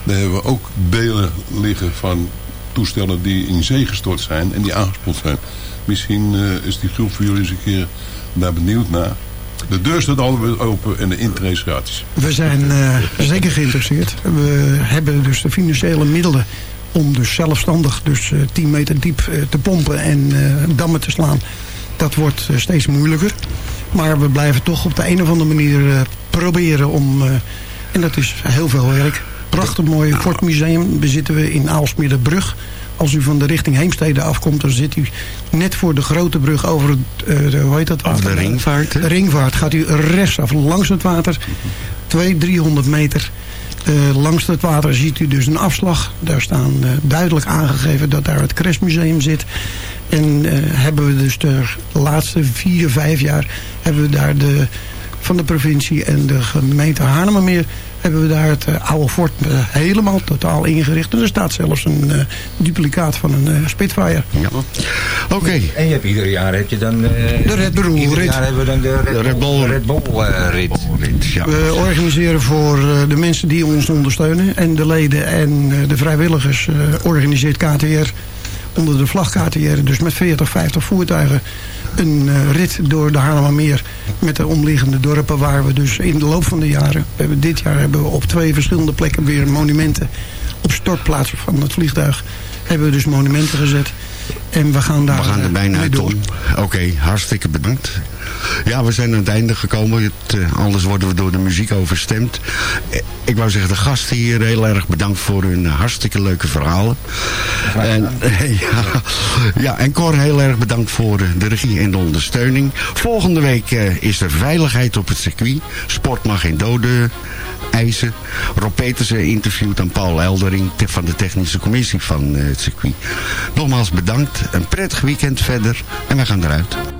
Daar hebben we ook delen liggen van toestellen die in zee gestort zijn en die aangespoeld zijn. Misschien eh, is die groep voor jullie eens een keer daar benieuwd naar. De deur staat altijd open en de intree is gratis. We zijn eh, zeker geïnteresseerd. We hebben dus de financiële middelen om dus zelfstandig dus, eh, 10 meter diep eh, te pompen en eh, dammen te slaan. Dat wordt eh, steeds moeilijker. Maar we blijven toch op de een of andere manier eh, proberen om... eh, en dat is heel veel werk. Prachtig mooi Fortmuseum bezitten we in Aalsmeerderbrug. Als u van de richting Heemstede afkomt, dan zit u net voor de grote brug over het, eh, de, hoe heet dat? Of de ringvaart? De ringvaart. Gaat u rechtsaf langs het water. 200, 300 meter. Eh, langs het water ziet u dus een afslag. Daar staan eh, duidelijk aangegeven dat daar het Crashmuseum zit. En eh, hebben we dus de laatste vier, vijf jaar... hebben we daar de, van de provincie en de gemeente Haarlemmermeer... hebben we daar het eh, oude fort eh, helemaal totaal ingericht. En er staat zelfs een eh, duplicaat van een eh, Spitfire. Ja. Oké. En je hebt ieder jaar heb je dan... eh, De Red Bull Ieder rit. jaar hebben we dan de Red, De Red Bull- Red Bull rit. Ja. We organiseren voor eh, de mensen die ons ondersteunen... en de leden en eh, de vrijwilligers eh, organiseert KTR onder de vlag KTR... dus met 40, 50 voertuigen een eh, rit door de Haarlemmermeer... met de omliggende dorpen waar we dus in de loop van de jaren... We hebben, dit jaar hebben we op twee verschillende plekken weer monumenten... op stortplaatsen van het vliegtuig hebben we dus monumenten gezet... En we gaan daar We gaan er eh, bijna uit, door. Tom. Oké, hartstikke bedankt. Ja, we zijn aan het einde gekomen. Het, eh, anders worden we door de muziek overstemd. Eh, Ik wou zeggen, de gasten hier heel erg bedankt voor hun eh, hartstikke leuke verhalen. En, ja, ja, en Cor heel erg bedankt voor eh, de regie en de ondersteuning. Volgende week eh, is er veiligheid op het circuit. Sport mag geen doden eisen. Rob Petersen interviewt aan Paul Eldering van de technische commissie van eh, het circuit. Nogmaals bedankt. Een prettig weekend verder. En wij gaan eruit.